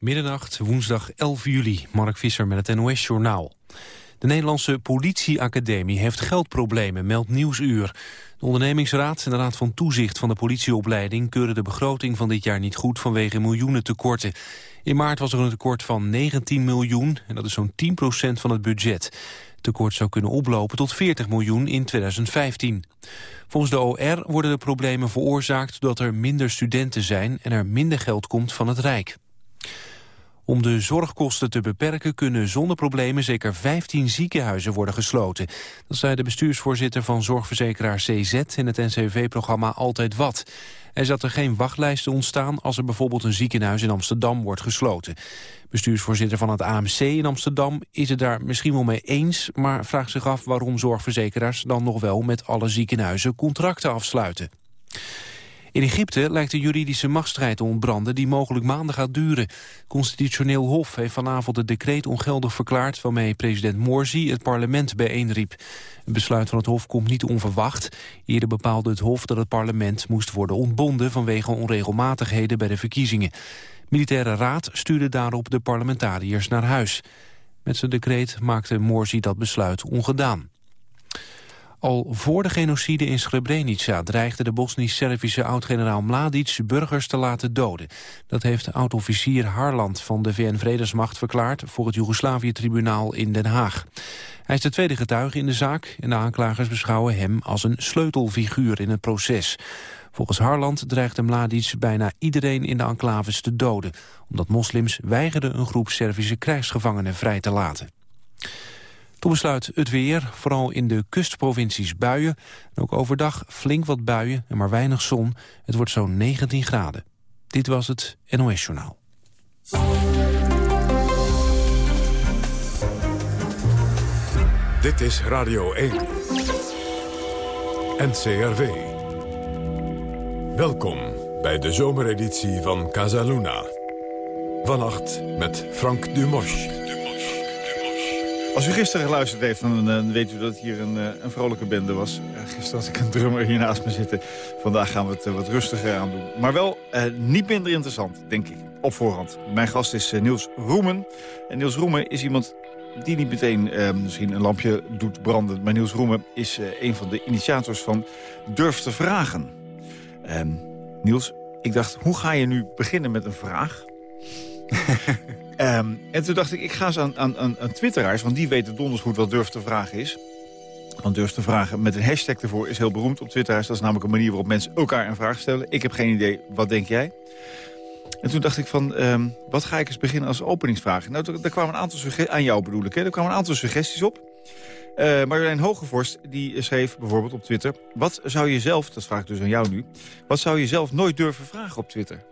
Middernacht, woensdag 11 juli. Mark Visser met het NOS-journaal. De Nederlandse politieacademie heeft geldproblemen, meldt Nieuwsuur. De ondernemingsraad en de raad van toezicht van de politieopleiding... keuren de begroting van dit jaar niet goed vanwege miljoenen tekorten. In maart was er een tekort van 19 miljoen en dat is zo'n 10% van het budget. Het tekort zou kunnen oplopen tot 40 miljoen in 2015. Volgens de OR worden de problemen veroorzaakt doordat er minder studenten zijn... en er minder geld komt van het Rijk. Om de zorgkosten te beperken kunnen zonder problemen zeker 15 ziekenhuizen worden gesloten. Dat zei de bestuursvoorzitter van zorgverzekeraar CZ in het NCV-programma Altijd Wat. Hij zat er geen wachtlijsten ontstaan als er bijvoorbeeld een ziekenhuis in Amsterdam wordt gesloten. Bestuursvoorzitter van het AMC in Amsterdam is het daar misschien wel mee eens, maar vraagt zich af waarom zorgverzekeraars dan nog wel met alle ziekenhuizen contracten afsluiten. In Egypte lijkt een juridische machtsstrijd te ontbranden die mogelijk maanden gaat duren. Constitutioneel Hof heeft vanavond het decreet ongeldig verklaard... waarmee president Morsi het parlement bijeenriep. Het besluit van het Hof komt niet onverwacht. Eerder bepaalde het Hof dat het parlement moest worden ontbonden... vanwege onregelmatigheden bij de verkiezingen. Militaire Raad stuurde daarop de parlementariërs naar huis. Met zijn decreet maakte Morsi dat besluit ongedaan. Al voor de genocide in Srebrenica dreigde de Bosnisch-Servische oud-generaal Mladic burgers te laten doden. Dat heeft oud-officier Harland van de VN-vredesmacht verklaard voor het Joegoslavië-tribunaal in Den Haag. Hij is de tweede getuige in de zaak en de aanklagers beschouwen hem als een sleutelfiguur in het proces. Volgens Harland dreigde Mladic bijna iedereen in de enclaves te doden, omdat moslims weigerden een groep Servische krijgsgevangenen vrij te laten. Toen besluit het weer, vooral in de kustprovincies buien. En ook overdag flink wat buien en maar weinig zon. Het wordt zo'n 19 graden. Dit was het NOS Journaal. Dit is Radio 1. NCRV. Welkom bij de zomereditie van Casaluna. Vannacht met Frank Dumosch. Als u gisteren geluisterd heeft, dan uh, weet u dat hier een, uh, een vrolijke bende was. Uh, gisteren had ik een drummer hier naast me zitten. Vandaag gaan we het wat rustiger aan doen. Maar wel niet minder interessant, denk ik, op voorhand. Mijn gast is Niels Roemen. En Niels Roemen is iemand die niet meteen misschien een lampje doet branden. Maar Niels Roemen is een van de initiators van Durf te Vragen. Ehm, Niels, ik dacht, hoe ga je nu beginnen met een vraag... Um, en toen dacht ik, ik ga eens aan, aan, aan twitteraars... want die weten donders goed wat durf te vragen is. Want durf te vragen met een hashtag ervoor is heel beroemd op twitteraars. Dat is namelijk een manier waarop mensen elkaar een vraag stellen. Ik heb geen idee, wat denk jij? En toen dacht ik van, um, wat ga ik eens beginnen als openingsvraag? Nou, er, kwamen een aantal suggesties, aan jou bedoel ik, hè? er kwamen een aantal suggesties op. Uh, Marjolein Hogevorst die schreef bijvoorbeeld op Twitter... wat zou je zelf, dat vraag ik dus aan jou nu... wat zou je zelf nooit durven vragen op Twitter?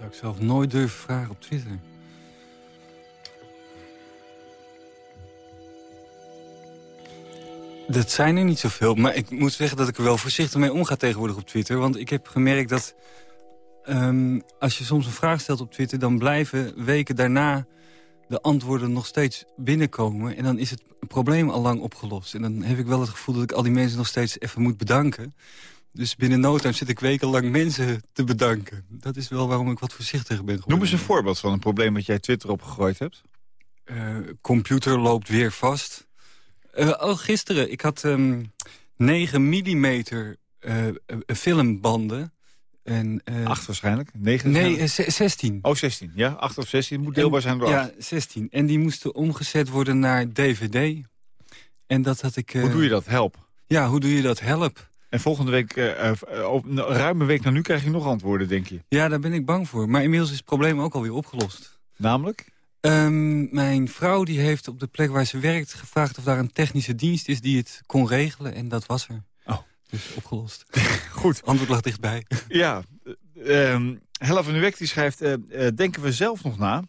Zou ik zelf nooit durven vragen op Twitter. Dat zijn er niet zoveel. Maar ik moet zeggen dat ik er wel voorzichtig mee omga tegenwoordig op Twitter. Want ik heb gemerkt dat um, als je soms een vraag stelt op Twitter... dan blijven weken daarna de antwoorden nog steeds binnenkomen. En dan is het probleem al lang opgelost. En dan heb ik wel het gevoel dat ik al die mensen nog steeds even moet bedanken. Dus binnen no time zit ik wekenlang mensen te bedanken. Dat is wel waarom ik wat voorzichtiger ben geworden. Noem eens een voorbeeld van een probleem dat jij Twitter opgegooid hebt. Uh, computer loopt weer vast. Uh, oh, gisteren, ik had um, 9 mm uh, filmbanden. En, uh, Acht waarschijnlijk? 9 nee, 16. Oh, 16. Ja, 8 of 16 moet deelbaar zijn door Ja, 16. En die moesten omgezet worden naar DVD. En dat had ik... hoe doe je dat? Help. Ja, hoe doe je dat? Help. En volgende week, uh, uh, ruim een week naar nu, krijg je nog antwoorden, denk je? Ja, daar ben ik bang voor. Maar inmiddels is het probleem ook alweer opgelost. Namelijk? Um, mijn vrouw die heeft op de plek waar ze werkt gevraagd of daar een technische dienst is die het kon regelen. En dat was er. Oh. Dus opgelost. Goed. Antwoord lag dichtbij. Ja. Um, Hella van Uwek die schrijft, uh, denken we zelf nog na?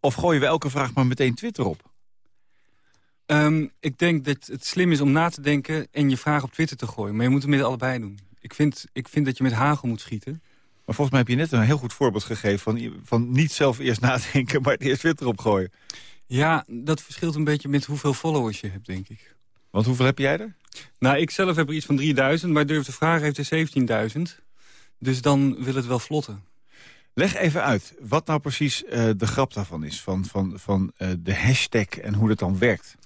Of gooien we elke vraag maar meteen Twitter op? Um, ik denk dat het slim is om na te denken en je vraag op Twitter te gooien. Maar je moet het met allebei doen. Ik vind, ik vind dat je met hagel moet schieten. Maar volgens mij heb je net een heel goed voorbeeld gegeven... van, van niet zelf eerst nadenken, maar eerst Twitter opgooien. Ja, dat verschilt een beetje met hoeveel followers je hebt, denk ik. Want hoeveel heb jij er? Nou, ik zelf heb er iets van 3000, maar Durf de Vraag heeft er 17.000. Dus dan wil het wel vlotten. Leg even uit wat nou precies uh, de grap daarvan is, van, van, van uh, de hashtag en hoe dat dan werkt.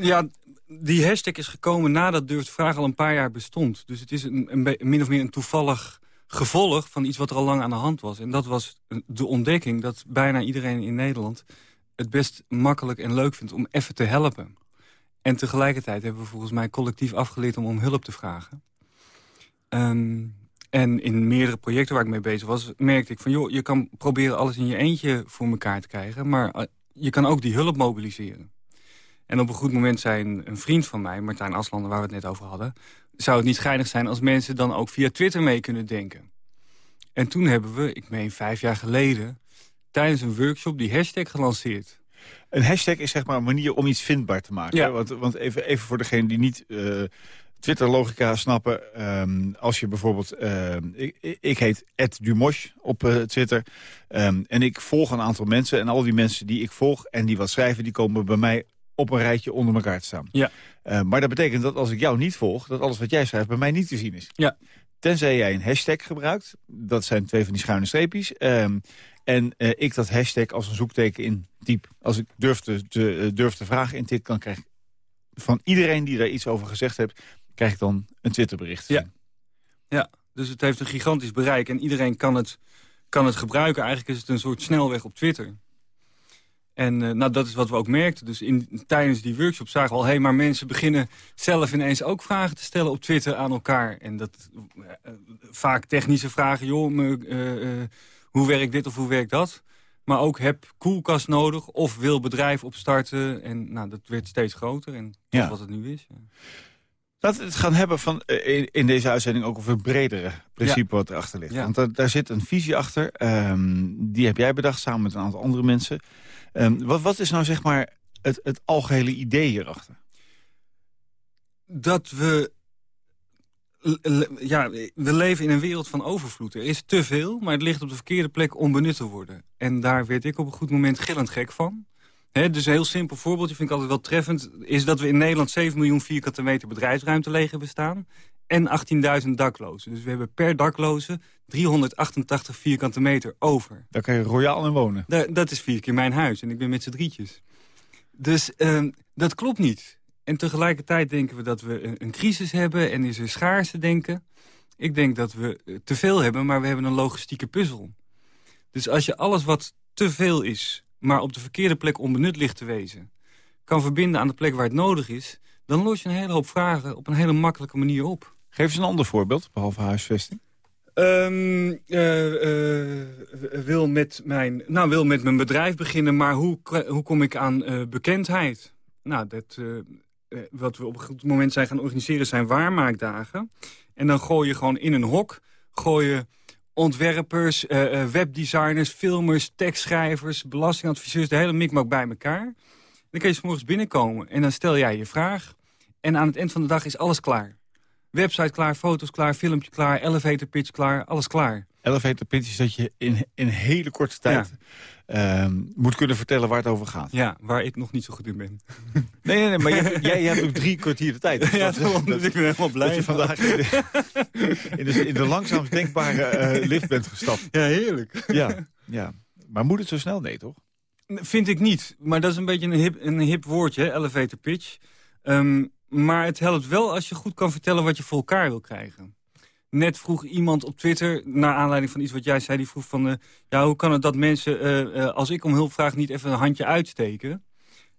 Ja, die hashtag is gekomen nadat Durf Vraag al een paar jaar bestond. Dus het is een, een, min of meer een toevallig gevolg van iets wat er al lang aan de hand was. En dat was de ontdekking dat bijna iedereen in Nederland... het best makkelijk en leuk vindt om even te helpen. En tegelijkertijd hebben we volgens mij collectief afgeleerd om om hulp te vragen. Um, en in meerdere projecten waar ik mee bezig was, merkte ik van... joh, je kan proberen alles in je eentje voor elkaar te krijgen... maar eh, je kan ook die hulp mobiliseren. En op een goed moment zei een, vriend van mij, Martijn Aslander... waar we het net over hadden... zou het niet schijnig zijn als mensen dan ook via Twitter mee kunnen denken. En toen hebben we, ik meen vijf jaar geleden... tijdens een workshop die hashtag gelanceerd. Een hashtag is zeg maar een manier om iets vindbaar te maken. Ja. Want, want even, even voor degene die niet... Uh, Twitter-logica snappen. Um, als je bijvoorbeeld... Uh, ik, ik, heet Ed Dumosh op uh, Twitter. Um, en ik volg een aantal mensen. En al die mensen die ik volg en die wat schrijven... die komen bij mij op een rijtje onder elkaar te staan. Ja. Uh, maar dat betekent dat als ik jou niet volg... dat alles wat jij schrijft bij mij niet te zien is. Ja. Tenzij jij een hashtag gebruikt. Dat zijn twee van die schuine streepjes. Um, en uh, ik dat hashtag als een zoekteken in. Als ik durf te, te, durf te vragen in dit, kan krijg ik van iedereen die daar iets over gezegd heeft krijg ik dan een Twitterbericht. Ja. ja, dus het heeft een gigantisch bereik en iedereen kan het, kan het gebruiken. Eigenlijk is het een soort snelweg op Twitter. En uh, nou, dat is wat we ook merkten. Dus in, tijdens die workshop zagen we al... hé, hey, maar mensen beginnen zelf ineens ook vragen te stellen op Twitter aan elkaar. En dat uh, vaak technische vragen. Joh, me, uh, hoe werkt dit of hoe werkt dat? Maar ook heb koelkast nodig of wil bedrijf opstarten. En nou, dat werd steeds groter en ja. wat het nu is. Ja. Laten we het gaan hebben van, eh, in, deze uitzending ook over het bredere principe wat erachter ligt. Want daar, zit een visie achter. Ehm, die heb jij bedacht samen met een aantal andere mensen. Um, wat, wat is nou zeg maar het, het algehele idee hierachter? Dat we... Ja, we leven in een wereld van overvloed. Er is te veel, maar het ligt op de verkeerde plek om benut te worden. En daar werd ik op een goed moment gillend gek van. Dus een heel simpel voorbeeldje, vind ik altijd wel treffend... is dat we in Nederland 7 miljoen vierkante meter bedrijfsruimte leeg bestaan... en 18.000 daklozen. Dus we hebben per dakloze 388 vierkante meter over. Daar kan je royaal in wonen. dat is vier keer mijn huis en ik ben met z'n drietjes. Dus uh, dat klopt niet. En tegelijkertijd denken we dat we een, een crisis hebben... en is er schaarste denken. Ik denk dat we eh, te veel hebben, maar we hebben een logistieke puzzel. Dus als je alles wat te veel is maar op de verkeerde plek onbenut ligt te wezen... kan verbinden aan de plek waar het nodig is... dan los je een hele hoop vragen op een hele makkelijke manier op. Geef eens een ander voorbeeld, behalve huisvesting. Um, wil, met mijn, nou, wil met mijn bedrijf beginnen, maar hoe, hoe kom ik aan uh, bekendheid? Nou, dat, wat we op een goed moment zijn gaan organiseren zijn waarmaakdagen. En dan gooi je gewoon in een hok, gooi je ontwerpers, webdesigners, filmers, tekstschrijvers, belastingadviseurs, de hele mikmak bij elkaar. Dan kun je s morgens binnenkomen en dan stel jij je vraag. En aan het eind van de dag is alles klaar. Website klaar, foto's klaar, filmpje klaar, elevator pitch klaar, alles klaar. Elevator pitch is dat je in, in hele korte tijd uh, moet kunnen vertellen waar het over gaat. Ja, waar ik nog niet zo goed in ben. Nee, nee, nee maar jij, jij, hebt ook drie kwartier de tijd. Dus ja, dat, dat, ik ben helemaal blij. Dat je vandaag in de, in de, in de langzaamst denkbare uh, lift bent gestapt. Ja, heerlijk. Ja, ja, maar moet het zo snel? Nee, toch? Vind ik niet. Maar dat is een beetje een hip, een hip woordje, elevator pitch. Um, maar het helpt wel als je goed kan vertellen wat je voor elkaar wil krijgen. Net vroeg iemand op Twitter, naar aanleiding van iets wat jij zei... die vroeg van, uh, ja, hoe kan het dat mensen, uh, uh, als ik om hulp vraag... niet even een handje uitsteken?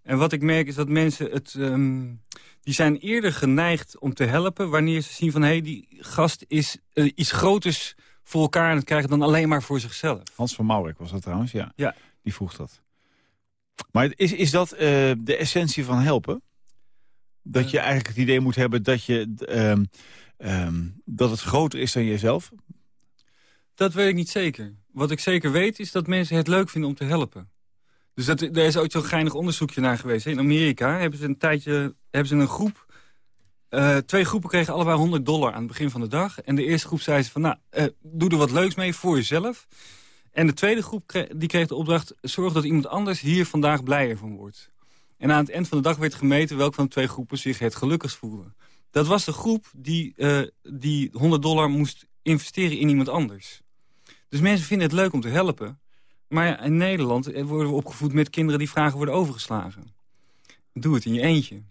En wat ik merk is dat mensen het... Um, die zijn eerder geneigd om te helpen... wanneer ze zien van, hé, hey, die gast is iets groters voor elkaar... aan het krijgen dan alleen maar voor zichzelf. Hans van Maurik was dat trouwens, ja. ja. Die vroeg dat. Maar is, is dat de essentie van helpen? Dat je eigenlijk het idee moet hebben dat, je, um, um, dat het groter is dan jezelf? Dat weet ik niet zeker. Wat ik zeker weet is dat mensen het leuk vinden om te helpen. Dus dat, er is ooit zo'n geinig onderzoekje naar geweest. In Amerika hebben ze een tijdje hebben ze een groep... Uh, twee groepen kregen allebei 100 dollar aan het begin van de dag. En de eerste groep zei ze van, nou, uh, doe er wat leuks mee voor jezelf. En de tweede groep kreeg, die kreeg de opdracht... zorg dat iemand anders hier vandaag blijer van wordt. En aan het eind van de dag werd gemeten welke van de twee groepen zich het gelukkigst voelde. Dat was de groep die, uh, die 100 dollar moest investeren in iemand anders. Dus mensen vinden het leuk om te helpen. Maar in Nederland worden we opgevoed met kinderen die vragen worden overgeslagen. Doe het in je eentje.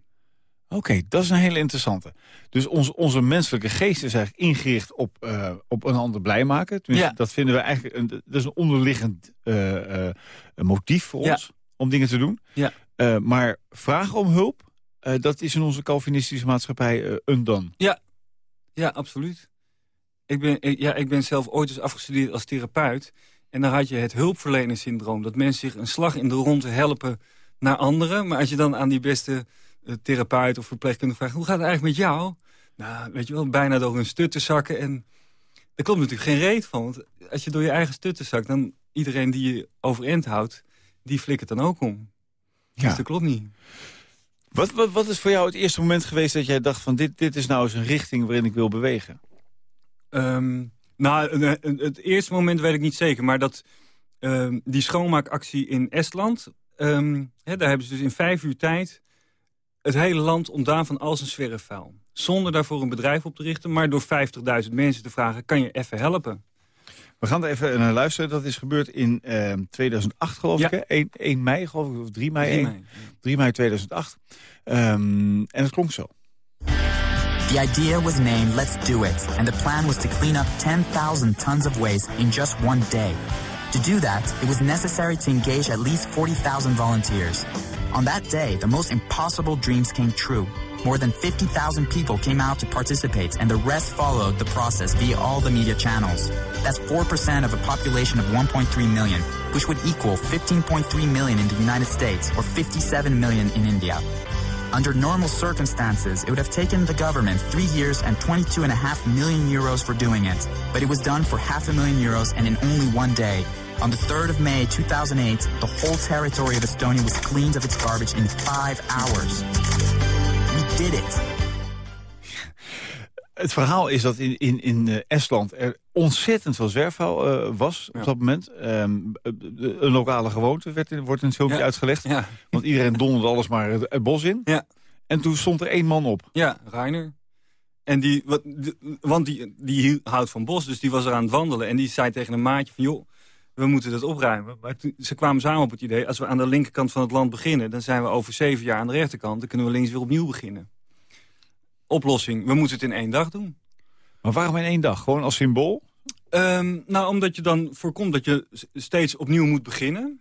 Oké, dat is een hele interessante. Dus onze, onze menselijke geest is eigenlijk ingericht op, uh, op een ander blij maken. Tenminste, ja. dat vinden we eigenlijk een, dat is een onderliggend uh, motief voor ons om dingen te doen. Ja. Maar vragen om hulp, dat is in onze Calvinistische maatschappij een dan. Ja, ja absoluut. Ik ben, ja, ik ben zelf ooit eens afgestudeerd als therapeut. En dan had je het hulpverlenersyndroom. Dat mensen zich een slag in de ronde helpen naar anderen. Maar als je dan aan die beste therapeut of verpleegkundige vraagt... hoe gaat het eigenlijk met jou? Nou, weet je wel, bijna door hun stut te zakken. En daar komt natuurlijk geen reet van. Want als je door je eigen stut te zakt... dan iedereen die je overeind houdt, die flikkert dan ook om. Ja. Dus dat klopt niet. Wat, wat, wat is voor jou het eerste moment geweest dat jij dacht van... dit, dit is nou eens een richting waarin ik wil bewegen? Um, nou, het eerste moment weet ik niet zeker. Maar dat um, die schoonmaakactie in Estland... Um, hè, daar hebben ze dus in vijf uur tijd... het hele land ontdaan van al zijn zwerfvuil. Zonder daarvoor een bedrijf op te richten... maar door 50.000 mensen te vragen, kan je even helpen? We gaan er even naar luisteren. Dat is gebeurd in uh, 2008, geloof ja. ik. 1, 1, mei, geloof ik, of 3 mei. 3 mei, 3 mei 2008. Um, en het klonk zo. The idea was named Let's Do It, and the plan was to clean up 10,000 tons of waste in just one day. To do that, it was necessary to engage at least 40,000 volunteers. On that day, the most impossible dreams came true. More than 50,000 people came out to participate, and the rest followed the process via all the media channels. That's 4% of a population of 1.3 million, which would equal 15.3 million in the United States or 57 million in India. Under normal circumstances, it would have taken the government three years and 22.5 million euros for doing it. But it was done for half a million euros and in only one day. On the 3rd of May 2008, the whole territory of Estonia was cleaned of its garbage in five hours. We did it. Het verhaal is dat in, in, in uh, Estland er ontzettend veel zwerfvuil uh, was ja. op dat moment. Um, een lokale gewoonte werd in, wordt in het filmpje ja. uitgelegd. Ja. Want iedereen donderde alles maar het, het, bos in. Ja. En toen stond er één man op. Ja, Reiner. En die, wat, want die, die houdt van bos, dus die was er aan het wandelen. En die zei tegen een maatje van, joh, we moeten dat opruimen. Maar ze kwamen samen op het idee, als we aan de linkerkant van het land beginnen... dan zijn we over zeven jaar aan de rechterkant. Dan kunnen we links weer opnieuw beginnen. Oplossing, we moeten het in één dag doen. Maar waarom in één dag? Gewoon als symbool? Um, nou, omdat je dan voorkomt dat je steeds opnieuw moet beginnen.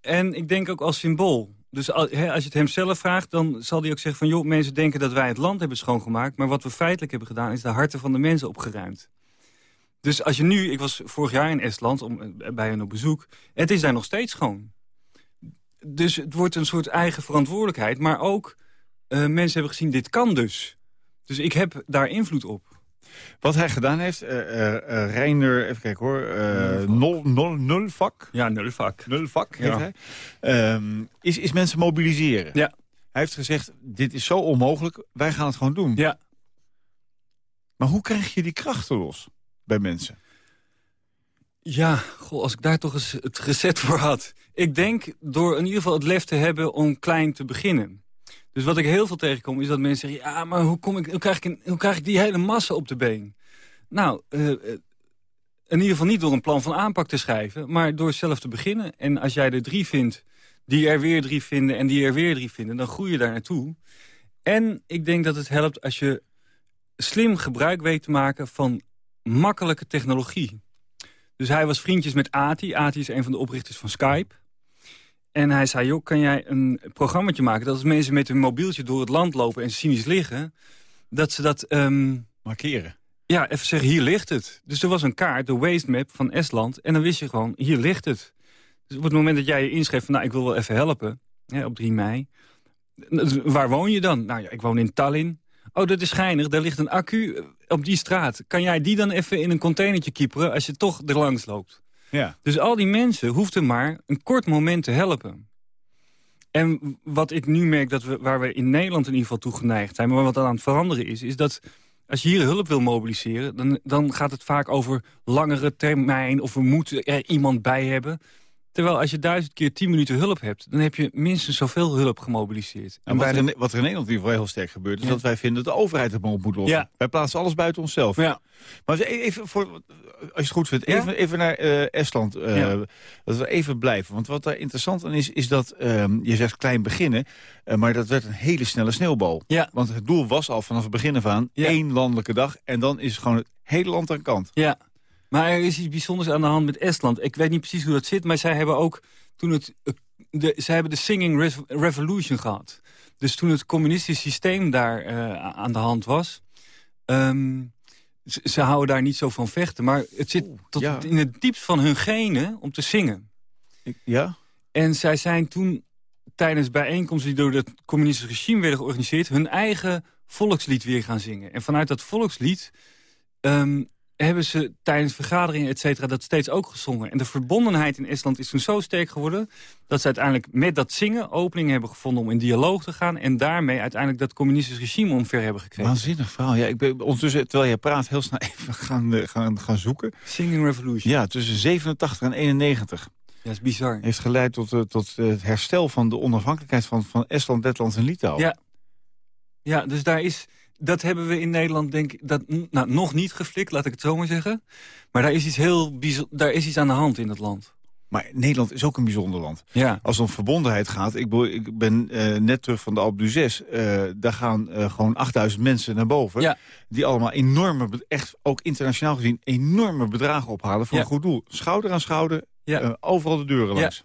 En ik denk ook als symbool. Dus als je het hem zelf vraagt, dan zal hij ook zeggen van... joh, mensen denken dat wij het land hebben schoongemaakt... maar wat we feitelijk hebben gedaan is de harten van de mensen opgeruimd. Dus als je nu... Ik was vorig jaar in Estland om, bij hen op bezoek. Het is daar nog steeds schoon. Dus het wordt een soort eigen verantwoordelijkheid. Maar ook uh, mensen hebben gezien, dit kan dus. Dus ik heb daar invloed op. Wat hij gedaan heeft, uh, uh, Reiner, even kijken hoor, uh, nul, nul, nulvak. Ja, nulvak. Nulvak heet ja. hij. Um, is, is mensen mobiliseren. Ja. Hij heeft gezegd, dit is zo onmogelijk, wij gaan het gewoon doen. Ja. Maar hoe krijg je die krachten los bij mensen? Ja, goh, als ik daar toch eens het recept voor had. Ik denk door in ieder geval het lef te hebben om klein te beginnen. Dus wat ik heel veel tegenkom is dat mensen zeggen... ja, maar hoe, kom ik, hoe, krijg, ik hoe krijg ik die hele massa op de been? Nou, uh, in ieder geval niet door een plan van aanpak te schrijven... maar door zelf te beginnen. En als jij er drie vindt, die er weer drie vinden... en die er weer drie vinden, dan groei je daar naartoe. En ik denk dat het helpt als je slim gebruik weet te maken... van makkelijke technologie. Dus hij was vriendjes met Ati. Ati is een van de oprichters van Skype... En hij zei, joh, kan jij een programmaatje maken... dat als mensen met hun mobieltje door het land lopen en cynisch liggen... dat ze dat... Um, Markeren. Ja, even zeggen, hier ligt het. Dus er was een kaart, de Waste Map van Estland... en dan wist je gewoon, hier ligt het. Dus op het moment dat jij je inschreef van... nou, ik wil wel even helpen, hè, op 3 mei... waar woon je dan? Nou ja, ik woon in Tallinn. Oh, dat is schijnig, daar ligt een accu op die straat. Kan jij die dan even in een containertje kieperen... als je toch er langs loopt? Ja. Dus al die mensen hoefden maar een kort moment te helpen. En wat ik nu merk, dat we, waar we in Nederland in ieder geval toe geneigd zijn... maar wat aan het veranderen is, is dat als je hier hulp wil mobiliseren... dan, dan gaat het vaak over langere termijn of we moeten er iemand bij hebben. Terwijl als je duizend keer tien minuten hulp hebt... dan heb je minstens zoveel hulp gemobiliseerd. En wat, René, wat er in Nederland in ieder geval heel sterk gebeurt... is dat wij vinden dat de overheid het op moet lossen. Ja. Wij plaatsen alles buiten onszelf. Ja. Maar even, voor, als je het goed vindt, even, even naar eh, Estland. Ja. Dat we even blijven. Want wat daar interessant aan is, is dat ehm, je zegt klein beginnen... eh, maar dat werd een hele snelle sneeuwbal. Ja. Want het doel was al vanaf het begin af aan... Één landelijke dag en dan is gewoon het hele land aan kant. Ja, maar er is iets bijzonders aan de hand met Estland. Ik weet niet precies hoe dat zit, maar zij hebben ook toen het... De, zij hebben de Singing Revolution gehad. Dus toen het communistische systeem daar eh, aan de hand was... ehm, ze, ze houden daar niet zo van vechten. Maar het zit Oeh, tot ja. in het diepst van hun genen om te zingen. Ik- Ja? En zij zijn toen tijdens bijeenkomsten die door het communistische regime werden georganiseerd... hun eigen volkslied weer gaan zingen. En vanuit dat volkslied ehm, hebben ze tijdens vergaderingen, et cetera, dat steeds ook gezongen. En de verbondenheid in Estland is toen zo sterk geworden... dat ze uiteindelijk met dat zingen openingen hebben gevonden om in dialoog te gaan... en daarmee uiteindelijk dat communistische regime omver hebben gekregen. Waanzinnig verhaal. Ja, ik ben ondertussen, terwijl jij praat, heel snel even gaan, eh, gaan, gaan zoeken. Singing Revolution. Ja, tussen 87 en 91 Ja, is bizar. heeft geleid tot, eh, tot eh, het herstel van de onafhankelijkheid van, van Estland, Letland en Litouwen. Ja. Ja, dus daar is... Dat hebben we in Nederland, denk ik, dat, nou, nog niet geflikt, laat ik het zo maar zeggen. Maar daar is iets heel daar is iets aan de hand in dat land. Maar Nederland is ook een bijzonder land. Ja. Als het om verbondenheid gaat, ik, ben eh, net terug van de Alpe d'Huez. eh, daar gaan eh, gewoon 8000 mensen naar boven. Ja. Die allemaal enorme, echt ook internationaal gezien, enorme bedragen ophalen voor Ja. een goed doel. Schouder aan schouder, Ja. overal de deuren Ja. langs.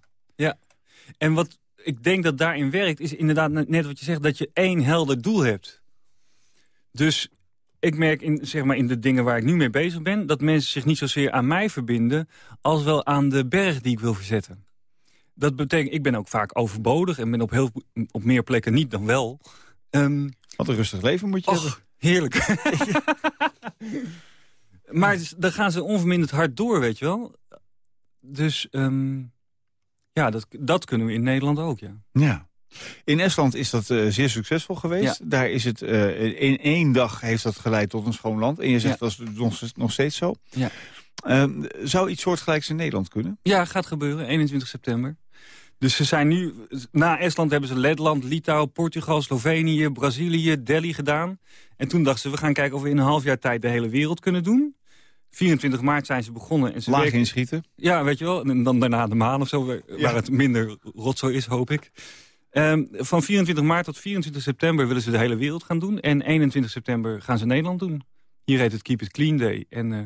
En wat ik denk dat daarin werkt, is inderdaad net wat je zegt... dat je één helder doel hebt. Dus ik merk in, zeg maar, in de dingen waar ik nu mee bezig ben... dat mensen zich niet zozeer aan mij verbinden... als wel aan de berg die ik wil verzetten. Dat betekent, ik ben ook vaak overbodig... en ben op, heel, op meer plekken niet dan wel. Ehm, Wat een rustig leven moet je hebben. Och, heerlijk. maar dus, dan gaan ze onverminderd hard door, weet je wel. Dus ehm, ja, dat, dat kunnen we in Nederland ook, ja. Ja. In Estland is dat eh, zeer succesvol geweest. Ja. Daar is het eh, in één dag heeft dat geleid tot een schoon land. En je zegt Ja. dat is nog, nog steeds zo. Ja. Ehm, zou iets soortgelijks in Nederland kunnen? Ja, gaat gebeuren, 21 september. Dus ze zijn nu, na Estland hebben ze Letland, Litouwen, Portugal, Slovenië, Brazilië, Delhi gedaan. En toen dachten ze, we gaan kijken of we in een half jaar tijd de hele wereld kunnen doen. 24 maart zijn ze begonnen. En ze Laag werken- inschieten. Ja, weet je wel. En dan daarna de maan of zo, waar Ja. het minder rotzooi is, hoop ik. Ehm, van 24 maart tot 24 september willen ze de hele wereld gaan doen. En 21 september gaan ze Nederland doen. Hier heet het Keep It Clean Day. En eh,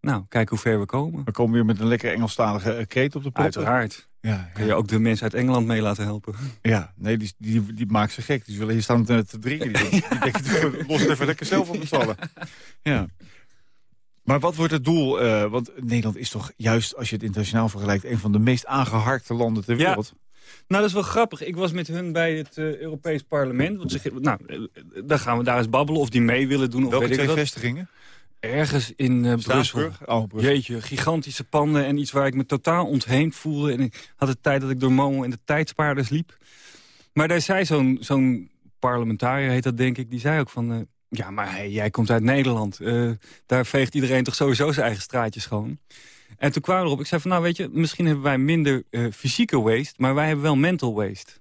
nou, kijk hoe ver we komen. We komen weer met een lekker Engelstalige eh, kreet op de poppen. Uiteraard. Ja, Kun ja. je ook de mensen uit Engeland mee laten helpen. ja, nee, die, die, die maakt ze gek. Die willen hier staan te, te drinken. Die, die denken, los het even lekker zelf op met z'n allen. Ja. Maar wat wordt het doel? eh, want Nederland is toch juist, als je het internationaal vergelijkt... een van de meest aangeharkte landen ter Ja. Nou, dat is wel grappig. Ik was met hun bij het eh, Europees Parlement. Want ze, nou, eh, daar gaan we daar eens babbelen of die mee willen doen. Of Welke twee vestigingen? Ergens in eh, Brussel. Oh. Jeetje, gigantische panden en iets waar ik me totaal ontheemd voelde. En ik had de tijd dat ik door Momo en de tijdspaarders liep. Maar daar zei zo'n zo'n parlementariër, heet dat denk ik, die zei ook van... eh, ja, maar hey, jij komt uit Nederland. Eh, daar veegt iedereen toch sowieso zijn eigen straatje schoon. En toen kwamen we erop, ik zei van nou weet je, misschien hebben wij minder eh, fysieke waste... maar wij hebben wel mental waste.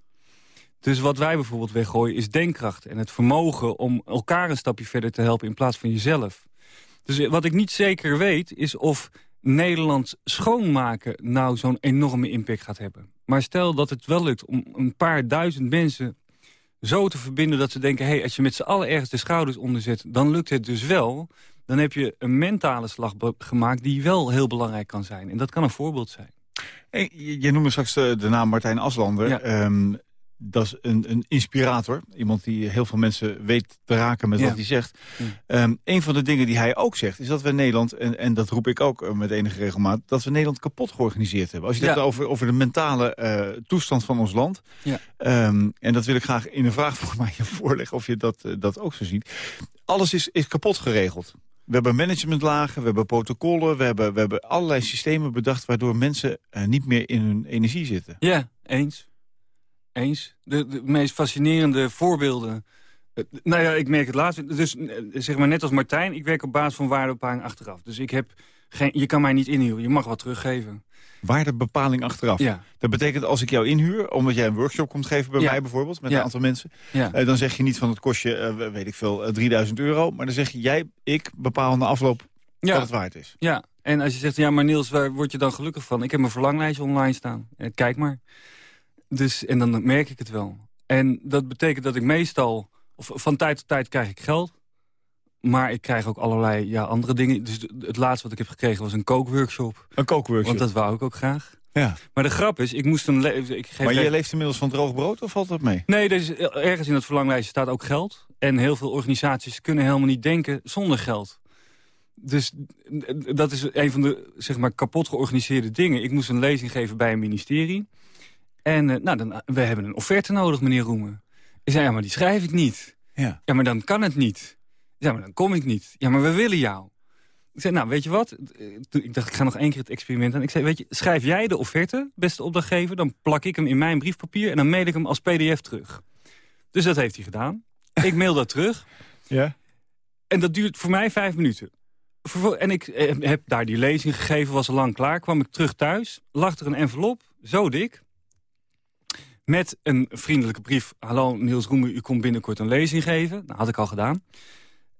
Dus wat wij bijvoorbeeld weggooien is denkkracht en het vermogen om elkaar een stapje verder te helpen in plaats van jezelf. Dus wat ik niet zeker weet is of Nederland schoonmaken nou zo'n enorme impact gaat hebben. Maar stel dat het wel lukt om een paar duizend mensen zo te verbinden dat ze denken... hey, als je met z'n allen ergens de schouders onder zet, dan lukt het dus wel. Dan heb je een mentale slag gemaakt die wel heel belangrijk kan zijn. En dat kan een voorbeeld zijn. Hey, je, noemde straks de, de naam Martijn Aslander. Ja. Ehm, dat is een, een inspirator. Iemand die heel veel mensen weet te raken met Ja. wat hij zegt. Ja. Ehm, een van de dingen die hij ook zegt... is dat we Nederland, en, en dat roep ik ook eh, met enige regelmaat... dat we Nederland kapot georganiseerd hebben. Als je het Ja. hebt over, over de mentale eh, toestand van ons land... Ja. Ehm, en dat wil ik graag in een vraag voor mij voorleggen... of je dat, eh, dat ook zo ziet. Alles is, is kapot geregeld. We hebben managementlagen, we hebben protocollen... we hebben, we hebben allerlei systemen bedacht... waardoor mensen eh, niet meer in hun energie zitten. Ja, eens. Eens. De, de meest fascinerende voorbeelden. Eh, Nou ja, ik merk het laatst. Dus eh, zeg maar net als Martijn, ik werk op basis van waardebepaling achteraf. Dus ik heb Geen, je kan mij niet inhuren, je mag wat teruggeven. Waardebepaling achteraf. Ja. Dat betekent als ik jou inhuur, omdat jij een workshop komt geven bij Ja. mij bijvoorbeeld, met Ja. een aantal mensen. Ja. eh, dan zeg je niet van het kost je, eh, weet ik veel, eh, 3000 euro. Maar dan zeg je, jij, ik bepaal na afloop ja. wat het waard is. Ja, en als je zegt, ja, maar Niels, waar word je dan gelukkig van? Ik heb mijn verlanglijstje online staan. Kijk maar. Dus, en dan merk ik het wel. En dat betekent dat ik meestal, of van tijd tot tijd krijg ik geld. Maar ik krijg ook allerlei ja, andere dingen. Dus het laatste wat ik heb gekregen was een kookworkshop. Een kookworkshop. Want dat wou ik ook graag. ja. Maar de grap is, ik moest een... Ik geef Maar je le- leeft inmiddels van droog brood of valt dat mee? Nee, is, ergens in het verlanglijstje staat ook geld. En heel veel organisaties kunnen helemaal niet denken zonder geld. Dus dat is een van de zeg maar, kapot georganiseerde dingen. Ik moest een lezing geven bij een ministerie. En eh, nou, dan, we hebben een offerte nodig, meneer Roemen. Ik zei, ja, maar die schrijf ik niet. Ja. Ja, maar dan kan het niet. Ja, maar dan kom ik niet. Ja, maar we willen jou. Ik zei, nou, weet je wat? Toen- Ik dacht, ik ga nog één keer het experiment aan. Ik zei, weet je, schrijf jij de offerte, beste opdrachtgever... dan plak ik hem in mijn briefpapier en dan mail ik hem als pdf terug. Dus dat heeft hij gedaan. Ik mail dat terug. Ja. En dat duurt voor mij vijf minuten. En ik eh, heb daar die lezing gegeven, was al lang klaar. Kwam ik terug thuis, lag er een envelop, zo dik... met een vriendelijke brief. Hallo Niels Roemer, u komt binnenkort een lezing geven. Dat had ik al gedaan.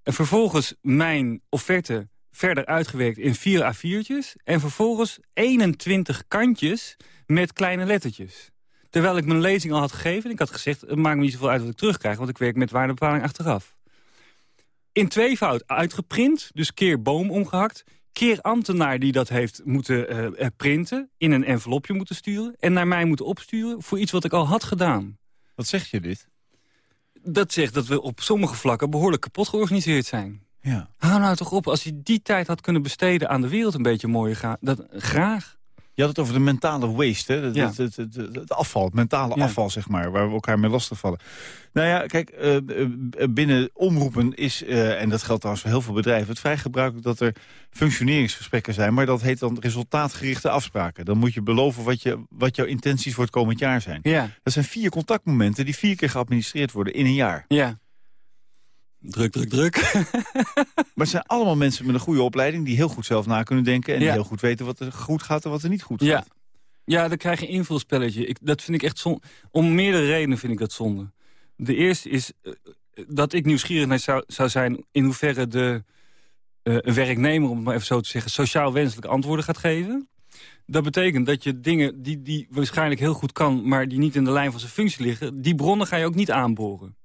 En vervolgens mijn offerte verder uitgewerkt in vier A4'tjes. En vervolgens 21 kantjes met kleine lettertjes. Terwijl ik mijn lezing al had gegeven. En ik had gezegd, het maakt me niet zoveel uit wat ik terugkrijg. Want ik werk met waardebepaling achteraf. In tweevoud uitgeprint. Dus keer boom omgehakt. Keer ambtenaar die dat heeft moeten eh, eh, printen. In een envelopje moeten sturen. En naar mij moeten opsturen voor iets wat ik al had gedaan. Wat zeg je dit? Dat zegt dat we op sommige vlakken behoorlijk kapot georganiseerd zijn. Ja. Hou nou toch op, als je die tijd had kunnen besteden aan de wereld een beetje mooier gaan. Dat, graag. Je had het over de mentale waste, hè? Het, Ja. het, het, het, het afval, het mentale Ja. afval, zeg maar, waar we elkaar mee lastigvallen. Nou ja, kijk, eh, eh, binnen omroepen is, eh, en dat geldt trouwens voor heel veel bedrijven, het vrij gebruikelijk dat er functioneringsgesprekken zijn, maar dat heet dan resultaatgerichte afspraken. Dan moet je beloven wat, je, wat jouw intenties voor het komend jaar zijn. Ja, Dat zijn vier contactmomenten die vier keer geadministreerd worden in een jaar. ja. Druk, druk, druk. Maar het zijn allemaal mensen met een goede opleiding die heel goed zelf na kunnen denken en die heel goed weten wat er goed gaat en wat er niet goed Ja. gaat. Ja, dan krijg je invulspelletje. Ik, dat vind ik echt zonde. Om meerdere redenen vind ik dat zonde. De eerste is eh, dat ik nieuwsgierig zou, zou zijn... in hoeverre de eh, een werknemer, om het maar even zo te zeggen... sociaal wenselijke antwoorden gaat geven. Dat betekent dat je dingen die, die waarschijnlijk heel goed kan... maar die niet in de lijn van zijn functie liggen... die bronnen ga je ook niet aanboren.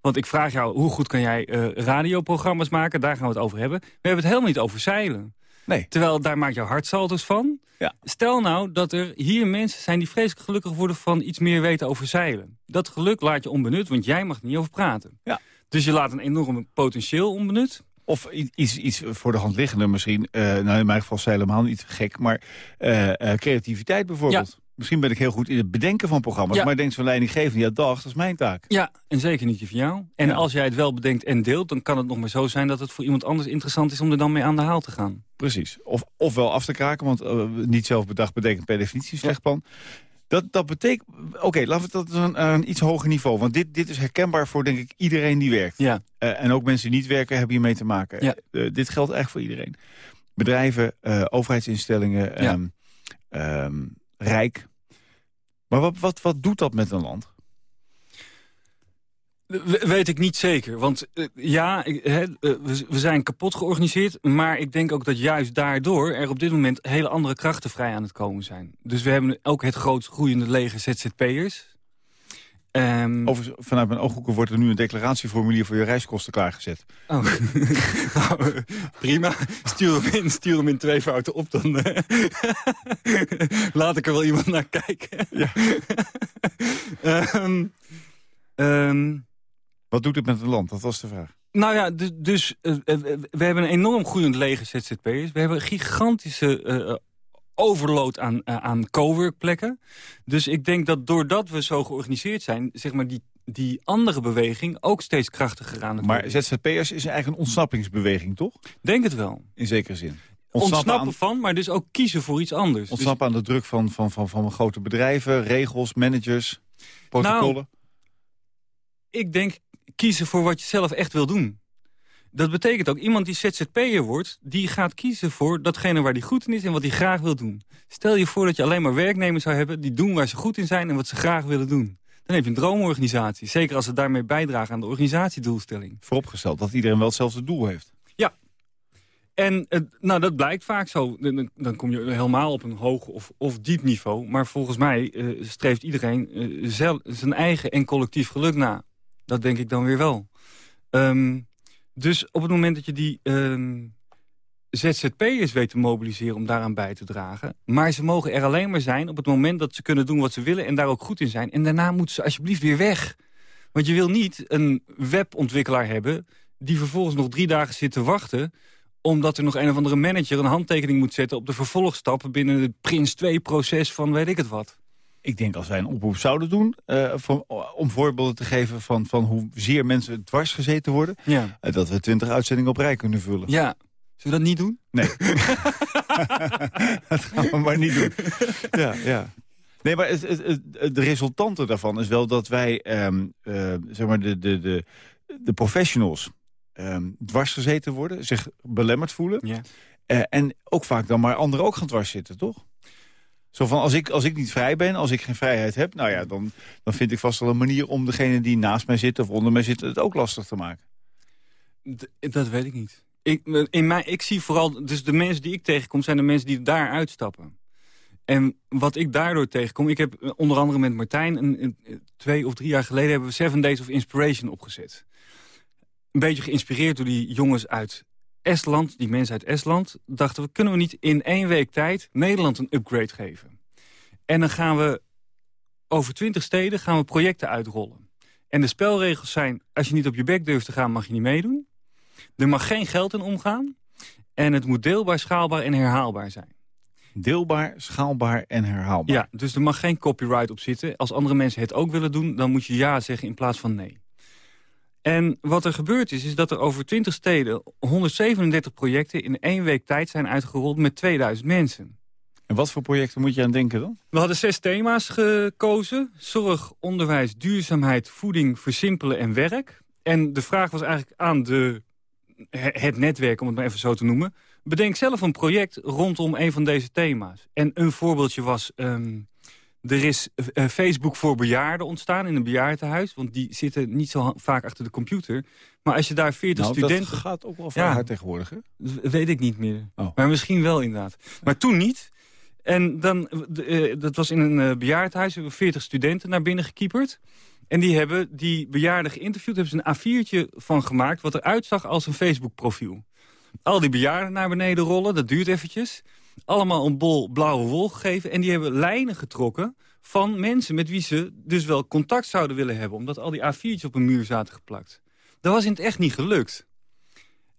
Want ik vraag jou, hoe goed kan jij eh, radioprogramma's maken? Daar gaan we het over hebben. We hebben het helemaal niet over zeilen. Nee. Terwijl daar maak je hartsalters van. Ja. Stel nou dat er hier mensen zijn die vreselijk gelukkig worden van iets meer weten over zeilen. Dat geluk laat je onbenut, want jij mag er niet over praten. Ja. Dus je laat een enorm potentieel onbenut. Of iets, iets voor de hand liggender misschien. eh, nou, in mijn geval het helemaal niet gek. Maar eh, creativiteit bijvoorbeeld. Misschien ben ik heel goed in het bedenken van programma's. Ja. Maar denk zo'n leidinggevende, ja dag, dat is mijn taak. Ja, en zeker niet die van jou. En Ja. als jij het wel bedenkt en deelt, dan kan het nog maar zo zijn dat het voor iemand anders interessant is om er dan mee aan de haal te gaan. Precies. Of, ofwel af te kraken, want eh, niet zelf bedacht betekent per definitie slecht plan. Dat, dat betekent... Oké, laten we dat aan een iets hoger niveau. Want dit, dit is herkenbaar voor, denk ik, iedereen die werkt. Ja, Eh, en ook mensen die niet werken hebben hiermee te maken. Ja. Eh, dit geldt echt voor iedereen. Bedrijven, overheidsinstellingen, Ja. ehm, ehm, rijk. Maar wat, wat, wat doet dat met een land? We- weet ik niet zeker. Want eh, ja, eh, we, zijn kapot georganiseerd. Maar ik denk ook dat juist daardoor er op dit moment hele andere krachten vrij aan het komen zijn. Dus we hebben ook het grootst groeiende leger ZZP'ers. Ehm, Over, vanuit mijn ooghoeken wordt er nu een declaratieformulier voor je reiskosten klaargezet. Oh. Nou, prima. Stuur hem in, stuur hem in twee fouten op. Dan eh, laat ik er wel iemand naar kijken. Ja. Ehm, ehm, Wat doet het met een land? Dat was de vraag. nou ja, dus, dus eh, eh, we hebben een enorm groeiend leger ZZP'ers. We hebben een gigantische eh, overload aan, eh, aan coworkplekken. Dus ik denk dat doordat we zo georganiseerd zijn... zeg maar die, die andere beweging ook steeds krachtiger aan het Maar worden. ZZP'ers is eigenlijk een ontsnappingsbeweging, toch? Denk het wel. In zekere zin. Ontsnappen, aan, van, maar dus ook kiezen voor iets anders. Dus- ontsnappen aan de druk van, van, van, van grote bedrijven, regels, managers, protocollen. ik denk kiezen voor wat je zelf echt wil doen. Dat betekent ook, iemand die ZZP'er wordt... die gaat kiezen voor datgene waar hij goed in is en wat hij graag wil doen. Stel je voor dat je alleen maar werknemers zou hebben... die doen waar ze goed in zijn en wat ze graag willen doen. Dan heb je een droomorganisatie. Zeker als ze daarmee bijdragen aan de organisatiedoelstelling. Vooropgesteld dat iedereen wel hetzelfde doel heeft. Ja. En nou, dat blijkt vaak zo. Dan, dan, kom je helemaal op een hoog of, of diep niveau. Maar volgens mij uh, streeft iedereen uh, zelf, zijn eigen en collectief geluk na. Dat denk ik dan weer wel. Um, dus op het moment dat je die um, ZZP'ers weet te mobiliseren om daaraan bij te dragen... maar ze mogen er alleen maar zijn op het moment dat ze kunnen doen wat ze willen... en daar ook goed in zijn. En daarna moeten ze alsjeblieft weer weg. Want je wil niet een webontwikkelaar hebben... die vervolgens nog drie dagen zit te wachten omdat er nog een of andere manager een handtekening moet zetten... op de vervolgstappen binnen het Prins 2-proces van weet ik het wat. Ik denk als wij een oproep zouden doen... Uh, van, om voorbeelden te geven van, van hoe zeer mensen dwars gezeten worden... Ja. Uh, dat we twintig uitzendingen op rij kunnen vullen. Ja. Zullen we dat niet doen? Nee. dat gaan we maar niet doen. Ja, ja. Nee, maar het, het, het, de resultante daarvan is wel dat wij... Um, uh, zeg maar de, de, de, de professionals um, dwars gezeten worden... zich belemmerd voelen... Ja. en ook vaak dan maar anderen ook gaan dwars zitten, toch? Zo van, als ik, als ik niet vrij ben, als ik geen vrijheid heb... nou ja, dan, dan vind ik vast wel een manier om degene die naast mij zit... of onder mij zit, het ook lastig te maken. Dat weet ik niet. Ik, in mij, ik zie vooral, dus de mensen die ik tegenkom... zijn de mensen die daar uitstappen. En wat ik daardoor tegenkom... Ik heb eh, onder andere met Martijn... Een, een, twee of drie jaar geleden hebben we Seven Days of Inspiration opgezet. Een beetje geïnspireerd door die jongens uit Estland, die mensen uit Estland, dachten we... kunnen we niet in één week tijd Nederland een upgrade geven? En dan gaan we over twintig steden gaan we projecten uitrollen. En de spelregels zijn, als je niet op je bek durft te gaan, mag je niet meedoen. Er mag geen geld in omgaan. En het moet deelbaar, schaalbaar en herhaalbaar zijn. Deelbaar, schaalbaar en herhaalbaar. Ja, dus er mag geen copyright op zitten. Als andere mensen het ook willen doen, dan moet je ja zeggen in plaats van nee. En wat er gebeurd is, is dat er over 20 steden 137 projecten in één week tijd zijn uitgerold met 2000 mensen. En wat voor projecten moet je aan denken dan? We hadden zes thema's gekozen. Zorg, onderwijs, duurzaamheid, voeding, versimpelen en werk. En de vraag was eigenlijk aan de, het netwerk, om het maar even zo te noemen... bedenk zelf een project rondom een van deze thema's. En een voorbeeldje was... Um, er is uh, Facebook voor bejaarden ontstaan in een bejaardenhuis. Want die zitten niet zo vaak achter de computer. Maar als je daar 40 nou, studenten... dat gaat ook wel vrij ja, hard tegenwoordig, hè? Weet ik niet meer. Oh. Maar misschien wel inderdaad. Maar toen niet. En dan, uh, dat was in een uh, bejaardenhuis. We hebben 40 studenten naar binnen gekieperd. En die hebben die bejaarden geïnterviewd. Hebben ze een A4'tje van gemaakt wat eruit zag als een Facebook-profiel. Al die bejaarden naar beneden rollen, dat duurt eventjes allemaal een bol blauwe wol gegeven. En die hebben lijnen getrokken van mensen met wie ze dus wel contact zouden willen hebben. Omdat al die A4'tjes op een muur zaten geplakt. Dat was in het echt niet gelukt.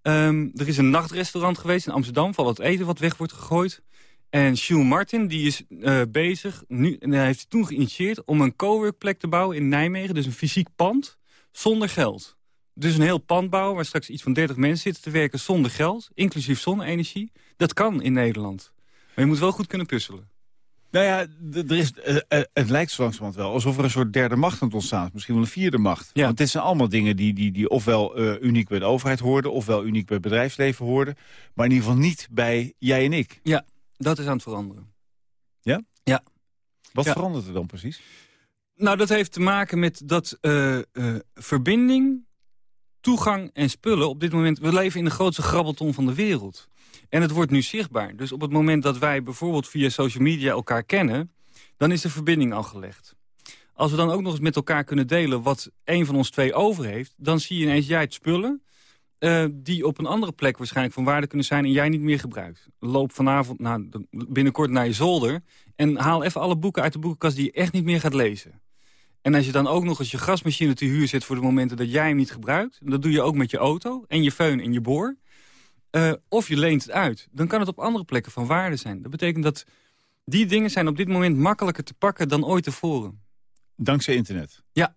Um, er is een nachtrestaurant geweest in Amsterdam... van het eten wat weg wordt gegooid. En Jules Martin die is uh, bezig, nu, en hij heeft toen geïnitieerd... om een coworkplek te bouwen in Nijmegen. Dus een fysiek pand, zonder geld. Dus een heel pand bouwen waar straks iets van 30 mensen zitten te werken zonder geld. Inclusief zonne-energie. Dat kan in Nederland. Maar je moet wel goed kunnen puzzelen. Nou ja, er is, uh, uh, het lijkt zo langzamerhand wel alsof er een soort derde macht aan het ontstaan is. Misschien wel een vierde macht. Ja. Want dit zijn allemaal dingen die, die, die ofwel uh, uniek bij de overheid hoorden... ofwel uniek bij het bedrijfsleven hoorden. Maar in ieder geval niet bij jij en ik. Ja, dat is aan het veranderen. Ja? Ja. Wat ja. verandert er dan precies? Nou, dat heeft te maken met dat verbinding, toegang en spullen... op dit moment, we leven in de grootste grabbelton van de wereld... En het wordt nu zichtbaar. Dus op het moment dat wij bijvoorbeeld via social media elkaar kennen... dan is de verbinding al gelegd. Als we dan ook nog eens met elkaar kunnen delen wat een van ons twee over heeft... dan zie je ineens jij het spullen... Uh, die op een andere plek waarschijnlijk van waarde kunnen zijn... en jij niet meer gebruikt. Loop vanavond nou, binnenkort naar je zolder... en haal even alle boeken uit de boekenkast die je echt niet meer gaat lezen. En als je dan ook nog eens je gasmachine te huur zet... voor de momenten dat jij hem niet gebruikt... dat doe je ook met je auto en je föhn en je boor... Uh, of je leent het uit. Dan kan het op andere plekken van waarde zijn. Dat betekent dat die dingen zijn op dit moment makkelijker te pakken dan ooit tevoren. Dankzij internet? Ja.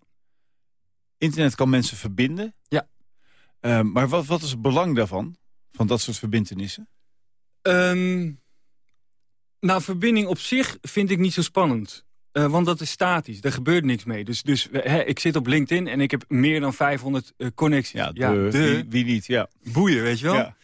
Internet kan mensen verbinden? Ja. Uh, maar wat, wat is het belang daarvan? Van dat soort verbindenissen? Um, nou, verbinding op zich vind ik niet zo spannend. Uh, want dat is statisch, daar gebeurt niks mee. Dus, dus hè, ik zit op LinkedIn en ik heb meer dan 500 uh, connecties. Ja, de, wie, wie, niet, ja. Boeien, weet je wel? Ja.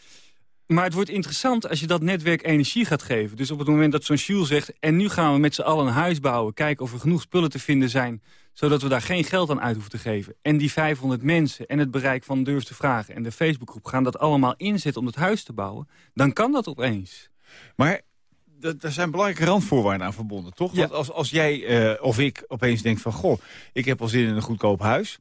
Maar het wordt interessant als je dat netwerk energie gaat geven. Dus op het moment dat zo'n Jules zegt... en nu gaan we met z'n allen een huis bouwen... kijken of er genoeg spullen te vinden zijn... zodat we daar geen geld aan uit hoeven te geven. En die 500 mensen en het bereik van Durf te Vragen... en de Facebookgroep gaan dat allemaal inzetten om het huis te bouwen... dan kan dat opeens. Maar er zijn belangrijke randvoorwaarden aan verbonden, toch? Want als, als jij uh, of ik opeens denkt van... goh, ik heb al zin in een goedkoop huis...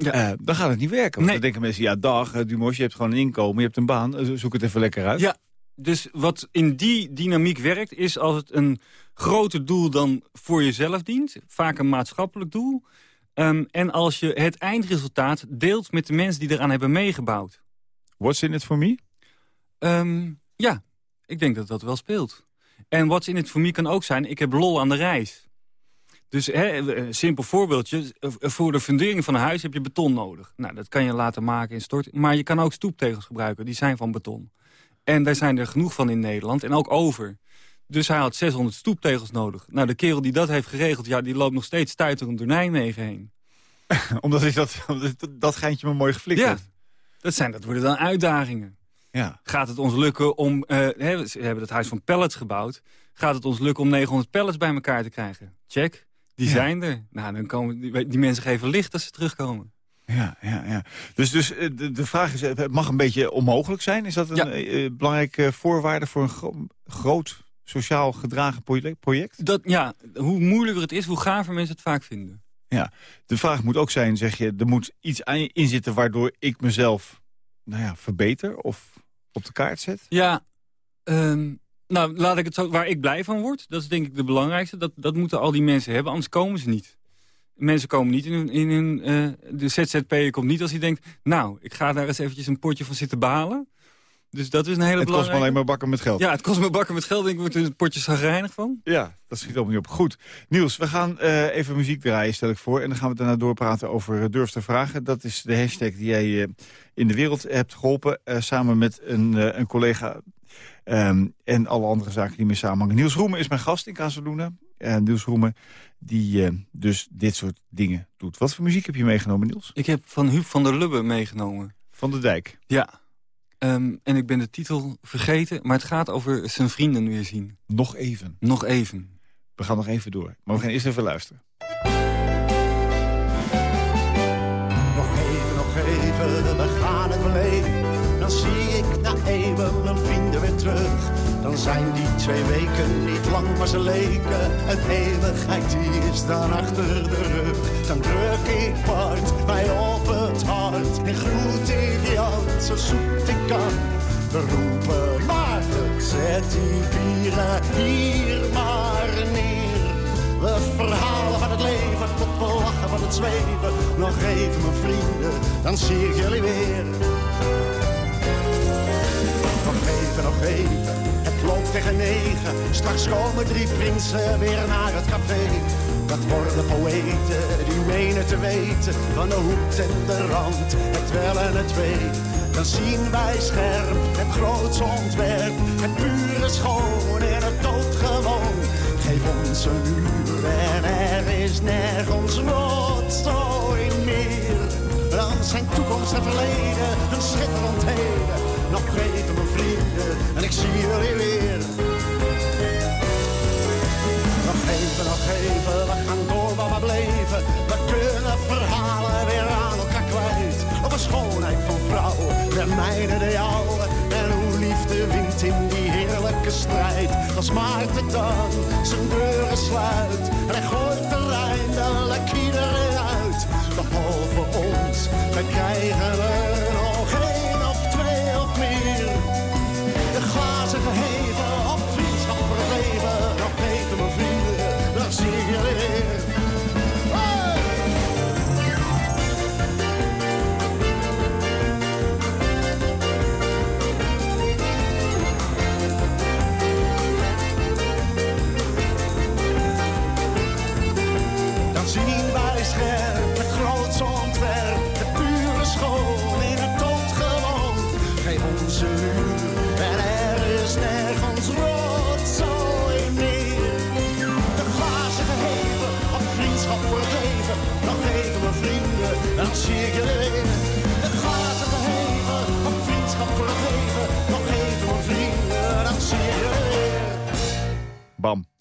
Ja. Uh, dan gaat het niet werken. Want dan denken mensen, ja dag, uh, Dumos, je hebt gewoon een inkomen, je hebt een baan, zoek het even lekker uit. Ja, dus wat in die dynamiek werkt, is als het een groter doel dan voor jezelf dient. Vaak een maatschappelijk doel. Um, en als je het eindresultaat deelt met de mensen die eraan hebben meegebouwd. What's in it for me? Um, ja, ik denk dat dat wel speelt. En what's in it for me kan ook zijn, ik heb lol aan de reis. Dus hè, een simpel voorbeeldje. Voor de fundering van een huis heb je beton nodig. Nou, dat kan je laten maken in stort. Maar je kan ook stoeptegels gebruiken. Die zijn van beton. En daar zijn er genoeg van in Nederland. En ook over. Dus hij had 600 stoeptegels nodig. Nou, de kerel die dat heeft geregeld... ja, die loopt nog steeds stuiterend door Nijmegen heen. omdat is dat, dat geintje me mooi geflikt ja, Dat, zijn, dat worden dan uitdagingen. Ja. Gaat het ons lukken om... Uh, we hebben het huis van pallets gebouwd. Gaat het ons lukken om 900 pallets bij elkaar te krijgen? Check. Die zijn er. Nou, dan komen die, die, mensen geven licht als ze terugkomen. Ja, ja, ja. Dus, dus eh, de, de vraag is, het mag een beetje onmogelijk zijn. Is dat een ja. uh, belangrijke voorwaarde voor een gro groot sociaal gedragen project? Dat, ja, hoe moeilijker het is, hoe gaver mensen het vaak vinden. Ja, de vraag moet ook zijn, zeg je, er moet iets in zitten waardoor ik mezelf nou ja, verbeter of op de kaart zet? Ja, um, nou, laat ik het zo, waar ik blij van word, dat is denk ik de belangrijkste. Dat, dat moeten al die mensen hebben, anders komen ze niet. Mensen komen niet in hun... In hun uh, de ZZP'er komt niet als hij denkt... nou, ik ga daar eens eventjes een potje van zitten balen. Dus dat is een hele Het kost me alleen maar bakken met geld. Ja, het kost me bakken met geld. Ik word er een potje zagrijnig van. Ja, dat schiet allemaal niet op. Goed. Niels, we gaan uh, even muziek draaien, stel ik voor. En dan gaan we daarna doorpraten over uh, Durf te Vragen. Dat is de hashtag die jij uh, in de wereld hebt geholpen. samen met een, een collega Um, en alle andere zaken die mee samenhangen. Niels Roemen is mijn gast in Casaluna. En Niels Roemen die dus dit soort dingen doet. Wat voor muziek heb je meegenomen, Niels? Ik heb van Huub van der Lubbe meegenomen. Van de Dijk? Ja. Um, en ik ben de titel vergeten, maar het gaat over zijn vrienden weer zien. Nog even? Nog even. We gaan nog even door. Maar we gaan eerst even luisteren. Nog even, nog even, we gaan het beleven dan zie ik na eeuwen mijn vrienden weer terug. Dan zijn die twee weken niet lang, maar ze leken. Een eeuwigheid die is dan achter de rug. Dan druk ik Bart mij op het hart en groet ik Jan zo zoet ik kan. We roepen maar, zet die bieren hier maar neer. We verhalen van het leven tot we lachen van het zweven. Nog even mijn vrienden, dan zie ik jullie weer nog even. Het tegen negen. Straks komen drie prinsen weer naar het café. Dat worden poëten die menen te weten van de hoed en de rand, het wel en het weet. Dan zien wij scherp het grootste ontwerp, het pure schoon en het doodgewoon. Geef ons een uur en er is nergens rotzooi meer. Dan zijn toekomst en verleden een schitterend heden nog even mijn vrienden en ik zie jullie weer. Nog even, nog even, we gaan door waar we bleven. We kunnen verhalen weer aan elkaar kwijt. Over schoonheid van vrouwen, de mijne de jouwe. En hoe liefde wint in die heerlijke strijd. Als Maarten dan zijn deuren sluit. En hij gooit de Rijn, dan lek iedereen uit. Behalve ons, we krijgen er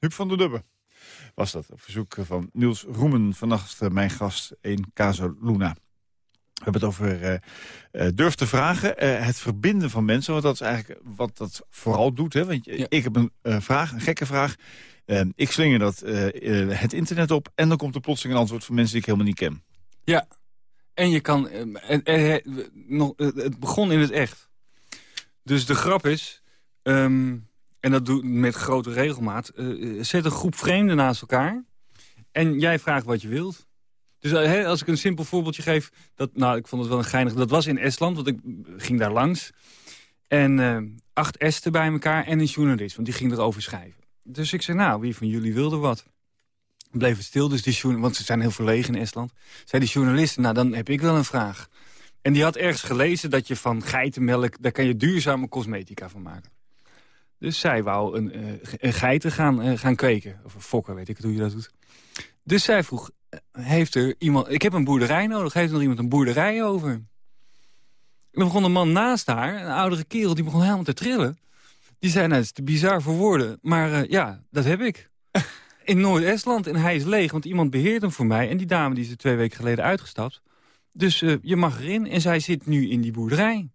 Huub van der Dubbe was dat. Op verzoek van Niels Roemen. Vannacht uh, mijn gast in Casa Luna. We hebben het over uh, durf te vragen. het verbinden van mensen. Want dat is eigenlijk wat dat vooral doet. Hè? Want ja. ik heb een vraag, een gekke vraag. ik slinger dat het internet op. En dan komt er plotseling een antwoord van mensen die ik helemaal niet ken. Ja. En je kan... nog, het begon in het echt. Dus de grap is... Um, en dat doet met grote regelmaat... Uh, zet een groep vreemden naast elkaar... en jij vraagt wat je wilt. Dus uh, als ik een simpel voorbeeldje geef... Dat, nou, ik vond het wel een geinig... Dat was in Estland, want ik ging daar langs. En acht Esten bij elkaar en een journalist, want die ging erover schrijven. Dus ik zei, nou, wie van jullie wilde wat? Bleef het stil, dus die want ze zijn heel verlegen in Estland. Zei die journalisten, nou, dan heb ik wel een vraag. En die had ergens gelezen dat je van geitenmelk... daar kan je duurzame cosmetica van maken. Dus zij wou een, uh, een geiten gaan, uh, gaan kweken. Of fokken, weet ik hoe je dat doet. Dus zij vroeg, eh, heeft er iemand... Ik heb een boerderij nodig, heeft er nog iemand een boerderij over? En dan begon een man naast haar, een oudere kerel, die begon helemaal te trillen. Die zei, nou, het is te bizar voor woorden. Maar uh, ja, dat heb ik. In Noord-Estland. En hij is leeg, want iemand beheert hem voor mij. En die dame die is er twee weken geleden uitgestapt. Dus je mag erin. En zij zit nu in die boerderij.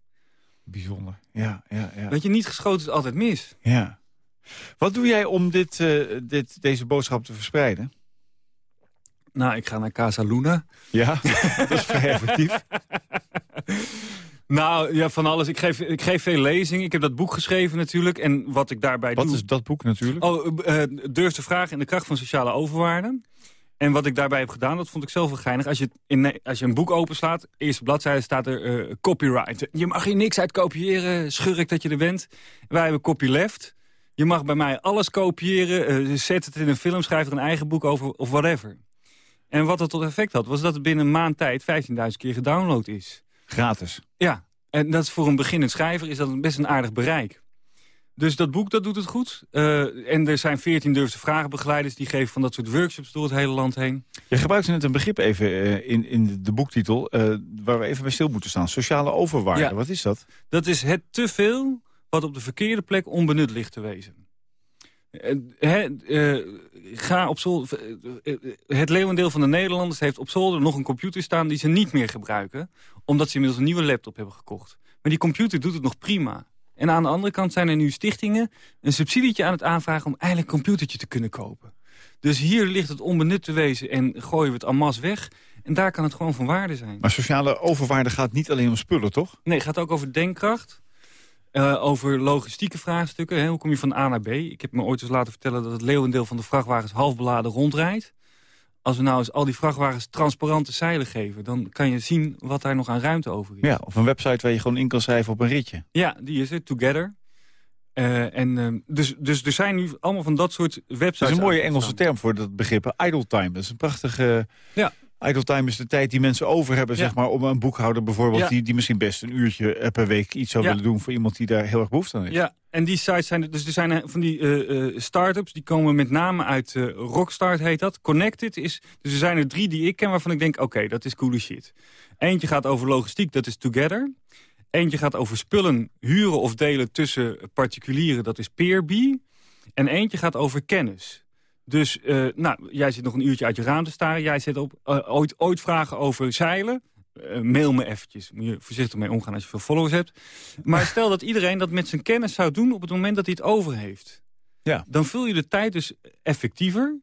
Bijzonder, ja, ja, ja. Dat je niet geschoten is altijd mis. Ja. Wat doe jij om dit, uh, dit, deze boodschap te verspreiden? Nou, ik ga naar Casa Luna. Ja, dat is vrij effectief. Nou, ja, van alles. Ik geef, ik geef veel lezingen. Ik heb dat boek geschreven natuurlijk. En wat ik daarbij wat doe... Wat is dat boek natuurlijk? Oh, uh, Durf te vragen in de kracht van sociale overwaarde. En wat ik daarbij heb gedaan, dat vond ik zelf wel geinig. Als je, in, als je een boek openslaat, eerste bladzijde staat er uh, copyright. Je mag hier niks uit kopiëren, schurk dat je er bent. Wij hebben copyleft. Je mag bij mij alles kopiëren, uh, zet het in een film, schrijf er een eigen boek over of whatever. En wat dat tot effect had, was dat het binnen een maand tijd 15.000 keer gedownload is. Gratis? Ja, en dat is voor een beginnend schrijver is dat best een aardig bereik. Dus dat boek dat doet het goed. Uh, en er zijn 14 durfde vragenbegeleiders... die geven van dat soort workshops door het hele land heen. Je gebruikte net een begrip even uh, in, in de boektitel... Uh, waar we even bij stil moeten staan. Sociale overwaarde, ja, wat is dat? Dat is het te veel wat op de verkeerde plek onbenut ligt te wezen. He, ga op zolder, het leeuwendeel van de Nederlanders heeft op zolder nog een computer staan... die ze niet meer gebruiken, omdat ze inmiddels een nieuwe laptop hebben gekocht. Maar die computer doet het nog prima. En aan de andere kant zijn er nu stichtingen een subsidietje aan het aanvragen... om eigenlijk een computertje te kunnen kopen. Dus hier ligt het onbenut te wezen en gooien we het amas weg. En daar kan het gewoon van waarde zijn. Maar sociale overwaarde gaat niet alleen om spullen, toch? Nee, het gaat ook over denkkracht. Uh, over logistieke vraagstukken. Hè. Hoe kom je van A naar B? Ik heb me ooit eens laten vertellen dat het leeuwendeel van de vrachtwagens half beladen rondrijdt. Als we nou eens al die vrachtwagens transparante zeilen geven... dan kan je zien wat daar nog aan ruimte over is. Ja, of een website waar je gewoon in kan schrijven op een ritje. Ja, die is het, Together. Uh, en, uh, dus, dus er zijn nu allemaal van dat soort websites... Dat is een mooie Engelse term voor dat begrip, idle time. Dat is een prachtige... Ja. Idle time is de tijd die mensen over hebben, zeg maar, om een boekhouder bijvoorbeeld... Ja. Die, die misschien best een uurtje per week iets zou ja. willen doen... voor iemand die daar heel erg behoefte aan heeft. Ja, en die sites zijn... Dus er zijn van die uh, start-ups, die komen met name uit uh, Rockstart, heet dat. Connected is... Dus er zijn er drie die ik ken waarvan ik denk, oké, okay, dat is coole shit. Eentje gaat over logistiek, dat is Together. Eentje gaat over spullen huren of delen tussen particulieren, dat is Peerbee. En eentje gaat over kennis. Dus uh, nou, jij zit nog een uurtje uit je raam te staren. Jij zit op uh, ooit, ooit vragen over zeilen. Uh, mail me eventjes. Moet je voorzichtig mee omgaan als je veel followers hebt. Maar stel dat iedereen dat met zijn kennis zou doen... op het moment dat hij het over heeft. Ja. Dan vul je de tijd dus effectiever.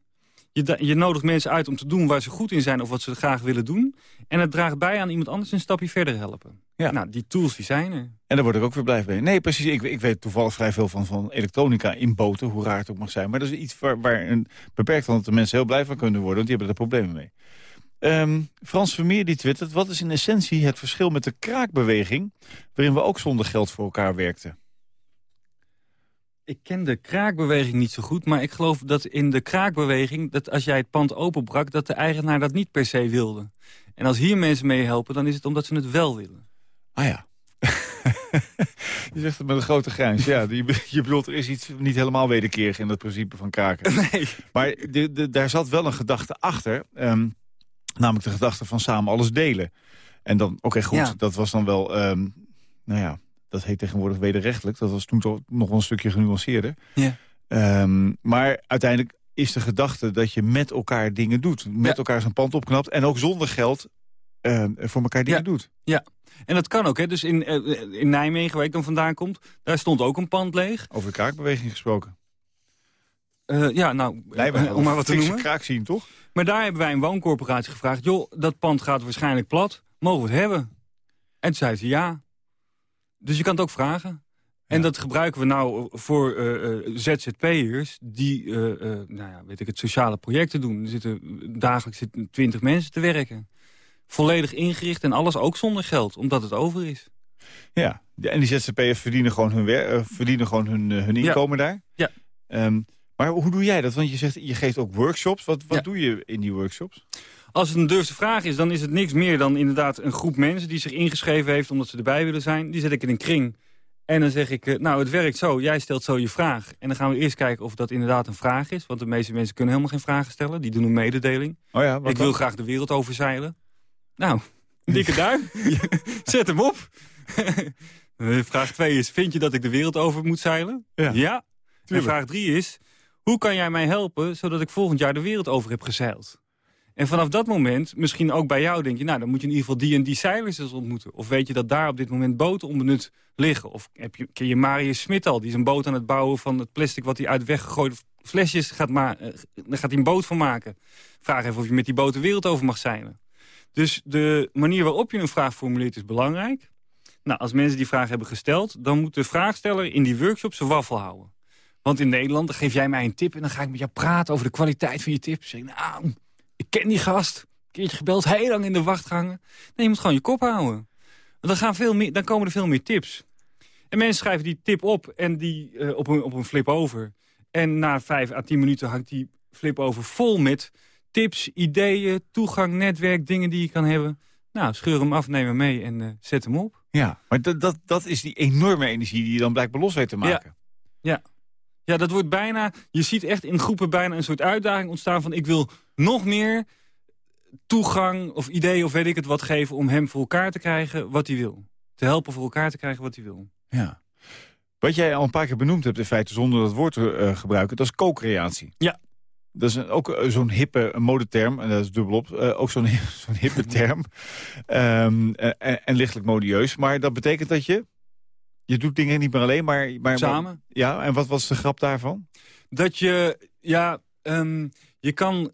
Je, je nodigt mensen uit om te doen waar ze goed in zijn... of wat ze graag willen doen. En het draagt bij aan iemand anders een stapje verder helpen. Ja. Nou, die tools die zijn er. En daar word ik ook weer blij mee. Nee, precies. Ik, ik weet toevallig vrij veel van, van elektronica in boten, hoe raar het ook mag zijn. Maar dat is iets waar, waar een beperkt aantal mensen heel blij van kunnen worden, want die hebben er problemen mee. Um, Frans Vermeer die twittert, wat is in essentie het verschil met de kraakbeweging, waarin we ook zonder geld voor elkaar werkten? Ik ken de kraakbeweging niet zo goed, maar ik geloof dat in de kraakbeweging... dat als jij het pand openbrak, dat de eigenaar dat niet per se wilde. En als hier mensen mee helpen, dan is het omdat ze het wel willen. Ah ja. je zegt het met een grote grijns. Ja, je, je bedoelt, er is iets niet helemaal wederkerig in dat principe van kraken. Nee. Maar de, de, daar zat wel een gedachte achter. Um, namelijk de gedachte van samen alles delen. En dan, oké okay, goed, ja. dat was dan wel... Um, nou ja, dat heet tegenwoordig wederrechtelijk. Dat was toen toch nog wel een stukje genuanceerder. Ja. Ehm, maar uiteindelijk is de gedachte dat je met elkaar dingen doet. Met Ja. elkaar zo'n pand opknapt en ook zonder geld eh, voor elkaar dingen Ja. doet. Ja, en dat kan ook. Hè? Dus in, eh, in Nijmegen, waar ik dan vandaan kom... daar stond ook een pand leeg. Over de kraakbeweging gesproken. Eh, ja, nou, eh, om maar wat te noemen. kraak zien, toch? Maar daar hebben wij een wooncorporatie gevraagd... joh, dat pand gaat waarschijnlijk plat. Mogen we het hebben? En toen zei ze ja. Dus je kan het ook vragen. En Ja. dat gebruiken we nou voor eh, ZZP'ers... die, nou ja, weet ik het, sociale projecten doen. Er zitten, dagelijks zitten twintig mensen te werken. Volledig ingericht en alles ook zonder geld, omdat het over is. Ja, en die ZZP'ers verdienen gewoon hun, eh, verdienen gewoon hun, eh, hun Ja. inkomen daar. Ja. Ehm, maar hoe doe jij dat? Want je zegt, je geeft ook workshops. Wat, wat Ja. doe je in die workshops? Als het een durfde vraag is, dan is het niks meer dan inderdaad een groep mensen... die zich ingeschreven heeft omdat ze erbij willen zijn. Die zet ik in een kring. En dan zeg ik, eh, nou, het werkt zo. Jij stelt zo je vraag. En dan gaan we eerst kijken of dat inderdaad een vraag is. Want de meeste mensen kunnen helemaal geen vragen stellen. Die doen een mededeling. Oh ja, ik dan? wil graag de wereld overzeilen. Nou, dikke duim. Zet hem op. Eh, vraag 2 is, vind je dat ik de wereld over moet zeilen? Ja. En Tuurlijk. vraag 3 is, hoe kan jij mij helpen... zodat ik volgend jaar de wereld over heb gezeild? En vanaf dat moment, misschien ook bij jou, denk je... nou, dan moet je in ieder geval die en die zeilers eens ontmoeten. Of weet je dat daar op dit moment boten onbenut liggen? Of heb je, ken je Marius Smit al? Die is een boot aan het bouwen van het plastic... wat hij uit weggegooide flesjes gaat maken. Daar gaat hij een boot van maken. Vraag even of je met die boot de wereld over mag zeilen. Dus de manier waarop je een vraag formuleert is belangrijk. Nou, als mensen die vraag hebben gesteld... dan moet de vraagsteller in die workshop zijn waffel houden. Want in Nederland dan geef jij mij een tip... en dan ga ik met jou praten over de kwaliteit van je tip. Zeg, nou, ik ken die gast. Een keertje gebeld, heel lang in de wachtgangen. Nee, je moet gewoon je kop houden. Want dan, gaan veel meer, dan komen er veel meer tips. En mensen schrijven die tip op en die eh, op, een, op een flip over. En na vijf à tien minuten hangt die flip over vol met tips, ideeën, toegang, netwerk, dingen die je kan hebben. Nou, scheur hem af, neem hem mee en eh, zet hem op. Ja, maar dat, dat, dat is die enorme energie die je dan blijkbaar los weet te maken. Ja, dat wordt bijna... Je ziet echt in groepen bijna een soort uitdaging ontstaan van... ik wil nog meer toegang of ideeën of weet ik het wat geven... om hem voor elkaar te krijgen wat hij wil. Te helpen voor elkaar te krijgen wat hij wil. Ja. Wat jij al een paar keer benoemd hebt in feite zonder dat woord te eh, gebruiken, dat is co-creatie. Ja. Dat is een, ook eh, zo'n hippe modeterm, en dat is dubbelop, eh, ook zo'n zo'n hippe term. Ehm, eh, en, en lichtelijk modieus. Maar dat betekent dat je, je doet dingen niet meer alleen, maar... maar Samen. Ja, en wat was de grap daarvan? Dat je, ja, ehm, je kan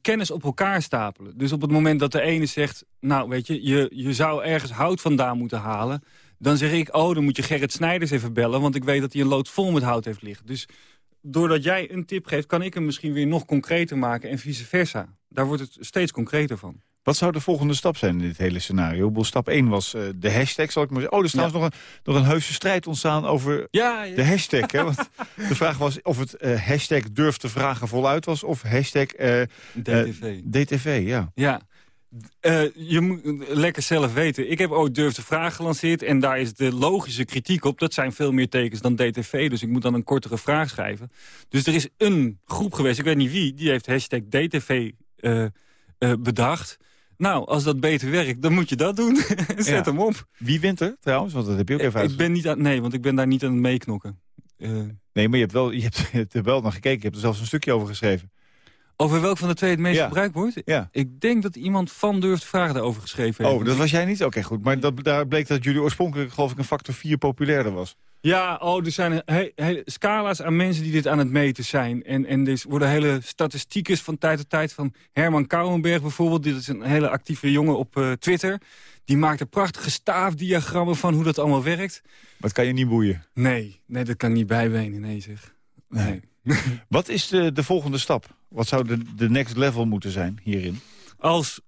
kennis op elkaar stapelen. Dus op het moment dat de ene zegt... nou, weet je, je, je zou ergens hout vandaan moeten halen... dan zeg ik, oh, dan moet je Gerrit Snijders even bellen... want ik weet dat hij een lood vol met hout heeft liggen. Dus doordat jij een tip geeft... kan ik hem misschien weer nog concreter maken en vice versa. Daar wordt het steeds concreter van. Wat zou de volgende stap zijn in dit hele scenario? Ik bedoel, Stap 1 was eh, de hashtag, zal ik maar zeggen. Oh, er is Ja. nog, een, nog een heuse strijd ontstaan over Ja, ja. de hashtag. Hè? Want de vraag was of het eh, hashtag durf te vragen voluit was... of hashtag eh, DTV. DTV, ja. Ja. Eh, je moet lekker zelf weten. Ik heb ooit Durf de Vraag gelanceerd... en daar is de logische kritiek op. Dat zijn veel meer tekens dan DTV, dus ik moet dan een kortere vraag schrijven. Dus er is een groep geweest, ik weet niet wie... die heeft hashtag DTV eh, eh, bedacht. Nou, als dat beter werkt, dan moet je dat doen. Zet Ja. hem op. Wie wint er trouwens? Want dat heb je ook even Ik uit. ben niet aan, nee, want ik ben daar niet aan het meeknokken. Nee, maar je hebt, wel, je, hebt, je hebt er wel naar gekeken. Je hebt er zelfs een stukje over geschreven. Over welk van de twee het meest Ja. gebruikt wordt? Ja. Ik denk dat iemand van Durf de Vraag daarover geschreven heeft. Oh, dat was jij niet? Oké, goed. Maar dat, daar bleek dat jullie oorspronkelijk, geloof ik, een factor 4 populairder was. Ja, oh, er zijn he- hele scala's aan mensen die dit aan het meten zijn. En, en er worden hele statistieken van tijd tot tijd van Herman Kouwenberg bijvoorbeeld. Dit is een hele actieve jongen op eh, Twitter. Die maakt er prachtige staafdiagrammen van hoe dat allemaal werkt. Maar het kan je niet boeien. Nee, nee dat kan ik niet bijbenen, nee zeg. Nee. Wat is de, de volgende stap? Wat zou de, de next level moeten zijn hierin? Als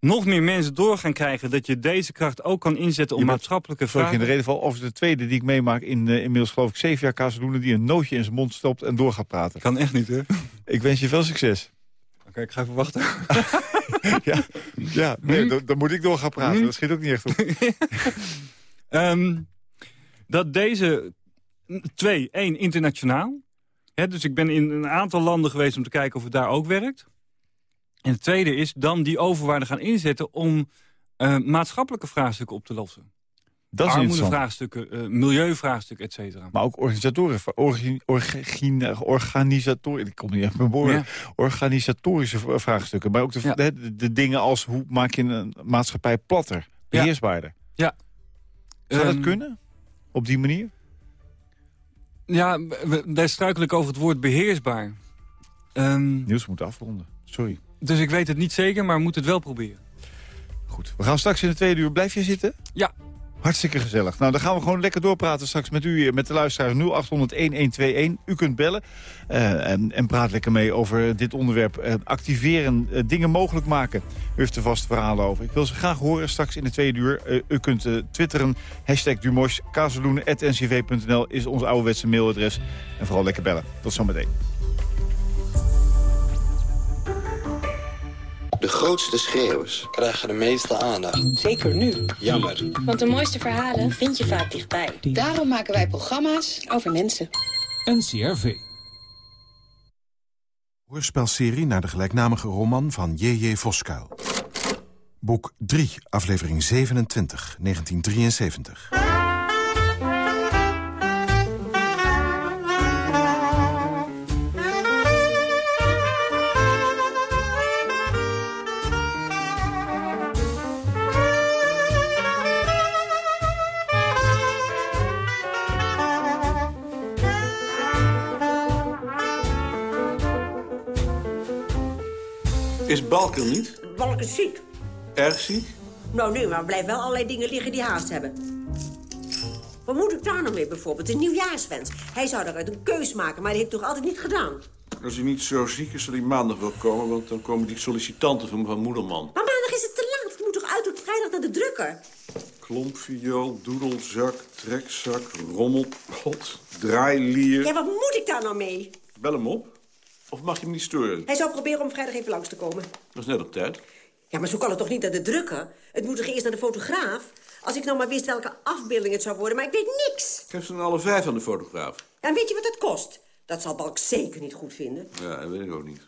nog meer mensen door gaan krijgen dat je deze kracht ook kan inzetten om bent- maatschappelijke Sorry, in de vragen... reden val over de tweede die ik meemaak in eh, inmiddels geloof ik zeven jaar Kazeloenen... die een nootje in zijn mond stopt en door gaat praten. Kan echt niet, hè? Oké, Ik wens je veel succes. ik ga even wachten. ja, ja nee, dan, dan moet ik door gaan praten. Dat schiet ook niet echt op. Ehm, dat deze... Twee, één, internationaal. Dus ik ben in een aantal landen geweest om te kijken of het daar ook werkt. En het tweede is dan die overwaarde gaan inzetten om eh, maatschappelijke vraagstukken op te lossen. Dat is armoedevraagstukken, eh, milieuvraagstukken, et cetera. Maar ook organisatoren, orgi- orgi- organisator, ik kom niet uit mijn woorden, Ja. organisatorische vraagstukken. Maar ook de, Ja. de, de dingen als hoe maak je een maatschappij platter, beheersbaarder. Zou dat Ehm, kunnen? Op die manier? Ja, we, daar struikel ik over het woord beheersbaar. Ehm, Nieuws moet afronden. Sorry. dus ik weet het niet zeker, maar we moeten het wel proberen. Goed. We gaan straks in de tweede uur. Blijf je zitten? Ja. Hartstikke gezellig. Nou, dan gaan we gewoon lekker doorpraten straks met u, met de luisteraars 0800-1121. U kunt bellen eh, en, en praat lekker mee over dit onderwerp. Eh, activeren, eh, dingen mogelijk maken. U heeft er vast verhalen over. Ik wil ze graag horen straks in de tweede uur. Eh, u kunt eh, twitteren, hashtag kazeloenen.ncv.nl is ons ouderwetse mailadres. En vooral lekker bellen. Tot zometeen. De grootste schreeuwers krijgen de meeste aandacht. Zeker nu. Jammer. Want de mooiste verhalen vind je vaak dichtbij. Daarom maken wij programma's over mensen. NCRV. Hoorspelserie naar de gelijknamige roman van J.J. Voskuil. Boek 3, aflevering 27, 1973. Is Balk er niet? Balk is ziek. Erg ziek? Nou nee, maar er blijven wel allerlei dingen liggen die haast hebben. Wat moet ik daar nou mee bijvoorbeeld? Een nieuwjaarswens. Hij zou eruit een keus maken, maar hij heeft toch altijd niet gedaan. Als hij niet zo ziek is, zal hij maandag wel komen... want dan komen die sollicitanten van van Moederman. Maar maandag is het te laat. Het moet toch uit tot vrijdag naar de drukker? Klompviool, doedelzak, trekzak, rommelpot, draailier. Ja, wat moet ik daar nou mee? Bel hem op. Of mag je hem niet storen? Hij zou proberen om vrijdag even langs te komen. Dat is net op tijd. Ja, maar zo kan het toch niet naar de drukker? Het moet toch eerst naar de fotograaf? Als ik nou maar wist welke afbeelding het zou worden, maar ik weet niks. Ik heb ze dan alle vijf aan de fotograaf. En weet je wat het kost? Dat zal Balk zeker niet goed vinden. Ja, dat weet ik ook niet.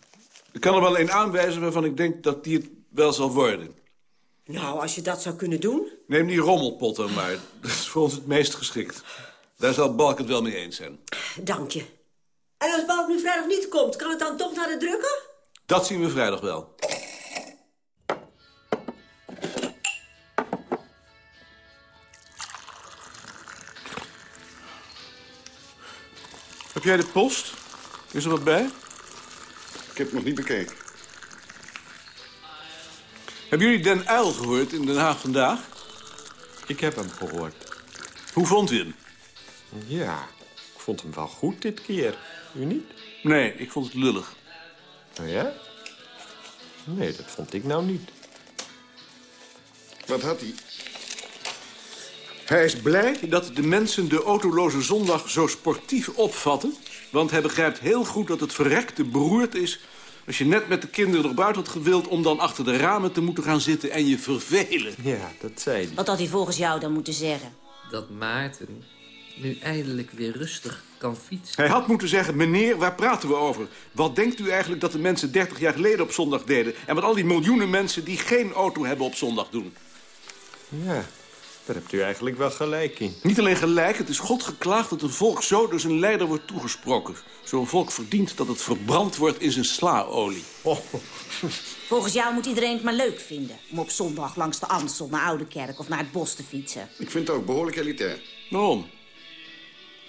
Ik kan er wel een aanwijzen waarvan ik denk dat die het wel zal worden. Nou, als je dat zou kunnen doen. Neem die rommelpot dan maar. Dat is voor ons het meest geschikt. Daar zal Balk het wel mee eens zijn. Dank je. En als Balk nu vrijdag niet komt, kan het dan toch naar de drukker? Dat zien we vrijdag wel. Heb jij de post? Is er wat bij? Ik heb het nog niet bekeken. Hebben jullie Den Uil gehoord in Den Haag vandaag? Ik heb hem gehoord. Hoe vond u hem? Ja, ik vond hem wel goed dit keer. U niet? Nee, ik vond het lullig. Oh ja? Nee, dat vond ik nou niet. Wat had hij? Hij is blij dat de mensen de autoloze zondag zo sportief opvatten. Want hij begrijpt heel goed dat het verrekte beroerd is... als je net met de kinderen erop uit had gewild... om dan achter de ramen te moeten gaan zitten en je vervelen. Ja, dat zei hij. Wat had hij volgens jou dan moeten zeggen? Dat Maarten nu eindelijk weer rustig kan fietsen. Hij had moeten zeggen, meneer, waar praten we over? Wat denkt u eigenlijk dat de mensen 30 jaar geleden op zondag deden... en wat al die miljoenen mensen die geen auto hebben op zondag doen? Ja, daar hebt u eigenlijk wel gelijk in. Niet alleen gelijk, het is God geklaagd dat een volk zo door zijn leider wordt toegesproken. Zo'n volk verdient dat het verbrand wordt in zijn slaolie. Oh. Volgens jou moet iedereen het maar leuk vinden... om op zondag langs de Amstel naar Oude Kerk of naar het bos te fietsen. Ik vind het ook behoorlijk elitair. Waarom?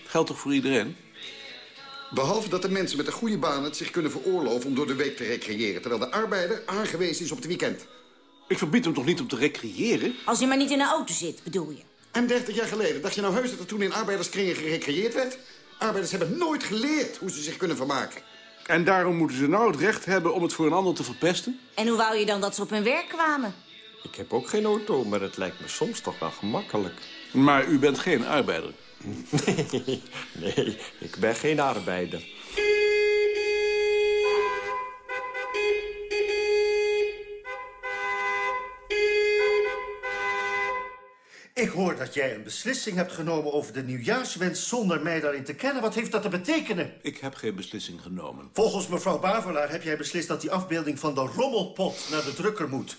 Geldt toch voor iedereen? Behalve dat de mensen met een goede baan het zich kunnen veroorloven om door de week te recreëren... terwijl de arbeider aangewezen is op het weekend. Ik verbied hem toch niet om te recreëren? Als je maar niet in een auto zit, bedoel je? En 30 jaar geleden, dacht je nou heus dat er toen in arbeiderskringen gerecreëerd werd? Arbeiders hebben nooit geleerd hoe ze zich kunnen vermaken. En daarom moeten ze nou het recht hebben om het voor een ander te verpesten? En hoe wou je dan dat ze op hun werk kwamen? Ik heb ook geen auto, maar het lijkt me soms toch wel gemakkelijk. Maar u bent geen arbeider. Nee, nee, ik ben geen arbeider. Ik hoor dat jij een beslissing hebt genomen over de nieuwjaarswens... zonder mij daarin te kennen. Wat heeft dat te betekenen? Ik heb geen beslissing genomen. Volgens mevrouw Bavelaar heb jij beslist dat die afbeelding van de rommelpot naar de drukker moet.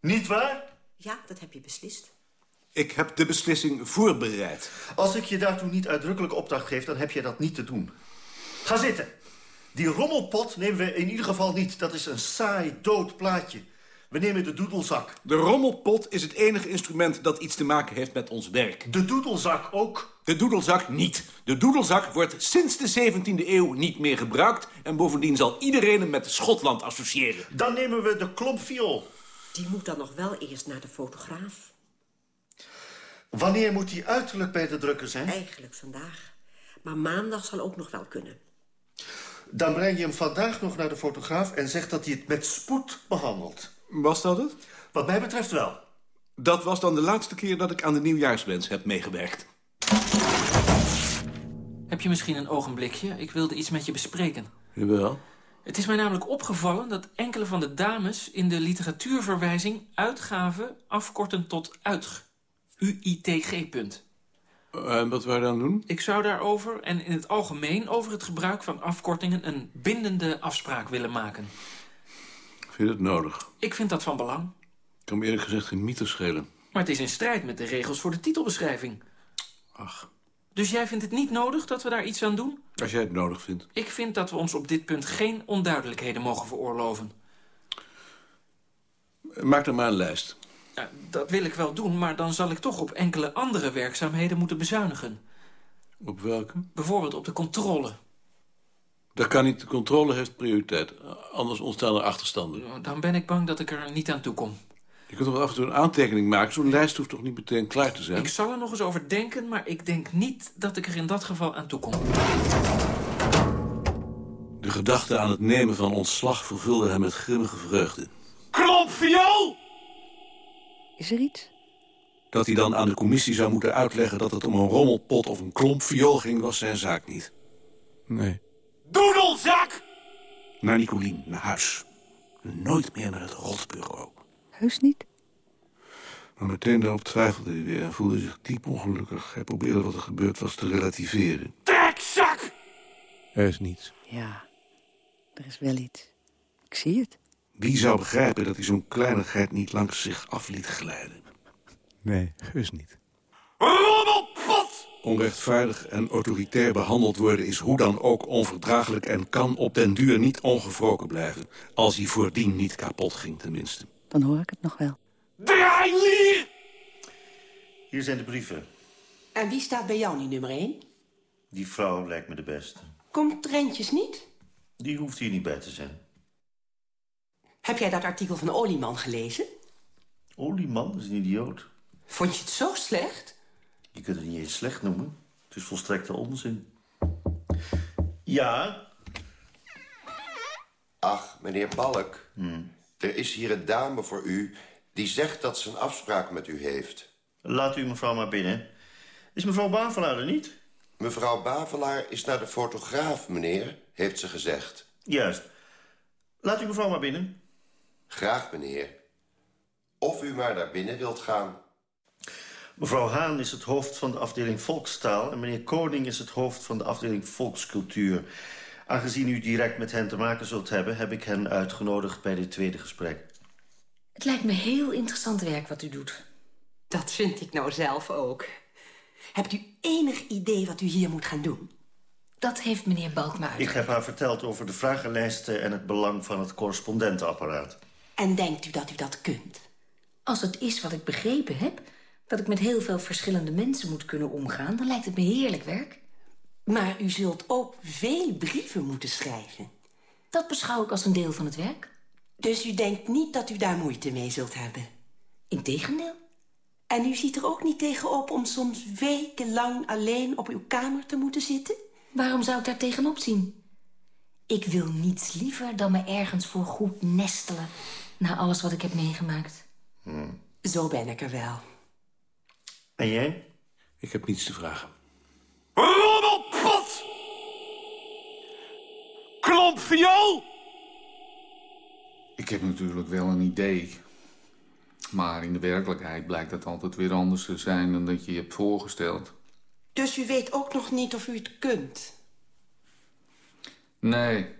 Niet waar? Ja, dat heb je beslist. Ik heb de beslissing voorbereid. Als ik je daartoe niet uitdrukkelijk opdracht geef, dan heb je dat niet te doen. Ga zitten. Die rommelpot nemen we in ieder geval niet. Dat is een saai, dood plaatje. We nemen de doedelzak. De rommelpot is het enige instrument dat iets te maken heeft met ons werk. De doedelzak ook? De doedelzak niet. De doedelzak wordt sinds de 17e eeuw niet meer gebruikt... en bovendien zal iedereen hem met Schotland associëren. Dan nemen we de klompviool. Die moet dan nog wel eerst naar de fotograaf. Wanneer moet die uiterlijk bij de drukker zijn? Eigenlijk vandaag. Maar maandag zal ook nog wel kunnen. Dan breng je hem vandaag nog naar de fotograaf... en zegt dat hij het met spoed behandelt. Was dat het? Wat mij betreft wel. Dat was dan de laatste keer dat ik aan de nieuwjaarswens heb meegewerkt. Heb je misschien een ogenblikje? Ik wilde iets met je bespreken. Jawel. Het is mij namelijk opgevallen dat enkele van de dames... in de literatuurverwijzing uitgaven afkorten tot UITG. U-I-T-G, punt. En wat wij dan doen? Ik zou daarover en in het algemeen over het gebruik van afkortingen... een bindende afspraak willen maken. Vind je het nodig? Ik vind dat van belang. Kan me eerlijk gezegd geen mythe schelen. Maar het is in strijd met de regels voor de titelbeschrijving. Ach. Dus jij vindt het niet nodig dat we daar iets aan doen? Als jij het nodig vindt. Ik vind dat we ons op dit punt geen onduidelijkheden mogen veroorloven. Maak dan maar een lijst. Ja, dat wil ik wel doen, maar dan zal ik toch op enkele andere werkzaamheden moeten bezuinigen. Op welke? Bijvoorbeeld op de controle. Dat kan niet. De controle heeft prioriteit. Anders ontstaan er achterstanden. Dan ben ik bang dat ik er niet aan toe kom. Je kunt toch af en toe een aantekening maken? Zo'n lijst hoeft toch niet meteen klaar te zijn? Ik zal er nog eens over denken, maar ik denk niet dat ik er in dat geval aan toe kom. De gedachte aan het nemen van ontslag vervulde hem met grimmige vreugde. Klomp viool! Is er iets? Dat hij dan aan de commissie zou moeten uitleggen... dat het om een rommelpot of een klomp viool ging, was zijn zaak niet. Nee. Doedelzak! Naar Nicolien, naar huis. Nooit meer naar het rotbureau. Heus niet? Maar meteen daarop twijfelde hij weer en voelde zich diep ongelukkig. Hij probeerde wat er gebeurd was te relativeren. Trekzak! Er is niets. Ja, er is wel iets. Ik zie het. Wie zou begrijpen dat hij zo'n kleinigheid niet langs zich af liet glijden? Nee, heus niet. Rommelpot! Onrechtvaardig en autoritair behandeld worden is hoe dan ook onverdraaglijk... en kan op den duur niet ongevroken blijven. Als hij voordien niet kapot ging, tenminste. Dan hoor ik het nog wel. Draailier! Hier zijn de brieven. En wie staat bij jou niet nummer 1? Die vrouw lijkt me de beste. Komt Trentjes niet? Die hoeft hier niet bij te zijn. Heb jij dat artikel van Olieman gelezen? Olieman is een idioot. Vond je het zo slecht? Je kunt het niet eens slecht noemen. Het is volstrekte onzin. Ja? Ach, meneer Balk. Hmm. Er is hier een dame voor u die zegt dat ze een afspraak met u heeft. Laat u mevrouw maar binnen. Is mevrouw Bavelaar er niet? Mevrouw Bavelaar is naar de fotograaf, meneer, heeft ze gezegd. Juist. Laat u mevrouw maar binnen. Graag, meneer. Of u maar naar binnen wilt gaan. Mevrouw Haan is het hoofd van de afdeling Volkstaal... en meneer Koning is het hoofd van de afdeling Volkscultuur. Aangezien u direct met hen te maken zult hebben... heb ik hen uitgenodigd bij dit tweede gesprek. Het lijkt me heel interessant werk wat u doet. Dat vind ik nou zelf ook. Hebt u enig idee wat u hier moet gaan doen? Dat heeft meneer Balk me Ik heb haar verteld over de vragenlijsten... en het belang van het correspondentenapparaat. En denkt u dat u dat kunt? Als het is wat ik begrepen heb... dat ik met heel veel verschillende mensen moet kunnen omgaan... dan lijkt het me heerlijk werk. Maar u zult ook veel brieven moeten schrijven. Dat beschouw ik als een deel van het werk. Dus u denkt niet dat u daar moeite mee zult hebben? Integendeel. En u ziet er ook niet tegenop om soms wekenlang alleen op uw kamer te moeten zitten? Waarom zou ik daar tegenop zien? Ik wil niets liever dan me ergens voor goed nestelen... na alles wat ik heb meegemaakt. Hmm. Zo ben ik er wel. En jij? Ik heb niets te vragen. Rommelpot! Viool! Ik heb natuurlijk wel een idee. Maar in de werkelijkheid blijkt dat altijd weer anders te zijn dan dat je je hebt voorgesteld. Dus u weet ook nog niet of u het kunt? Nee,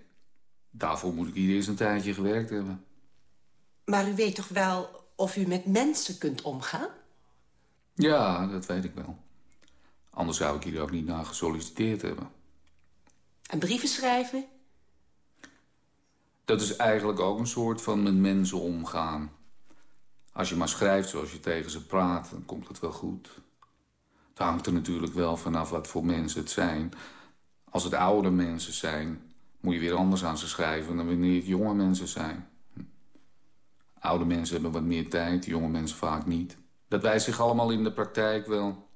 daarvoor moet ik hier eerst een tijdje gewerkt hebben. Maar u weet toch wel of u met mensen kunt omgaan? Ja, dat weet ik wel. Anders zou ik hier ook niet naar gesolliciteerd hebben. En brieven schrijven? Dat is eigenlijk ook een soort van met mensen omgaan. Als je maar schrijft zoals je tegen ze praat, dan komt het wel goed. Het hangt er natuurlijk wel vanaf wat voor mensen het zijn. Als het oude mensen zijn, moet je weer anders aan ze schrijven dan wanneer het jonge mensen zijn. Oude mensen hebben wat meer tijd, jonge mensen vaak niet. Dat wijst zich allemaal in de praktijk wel.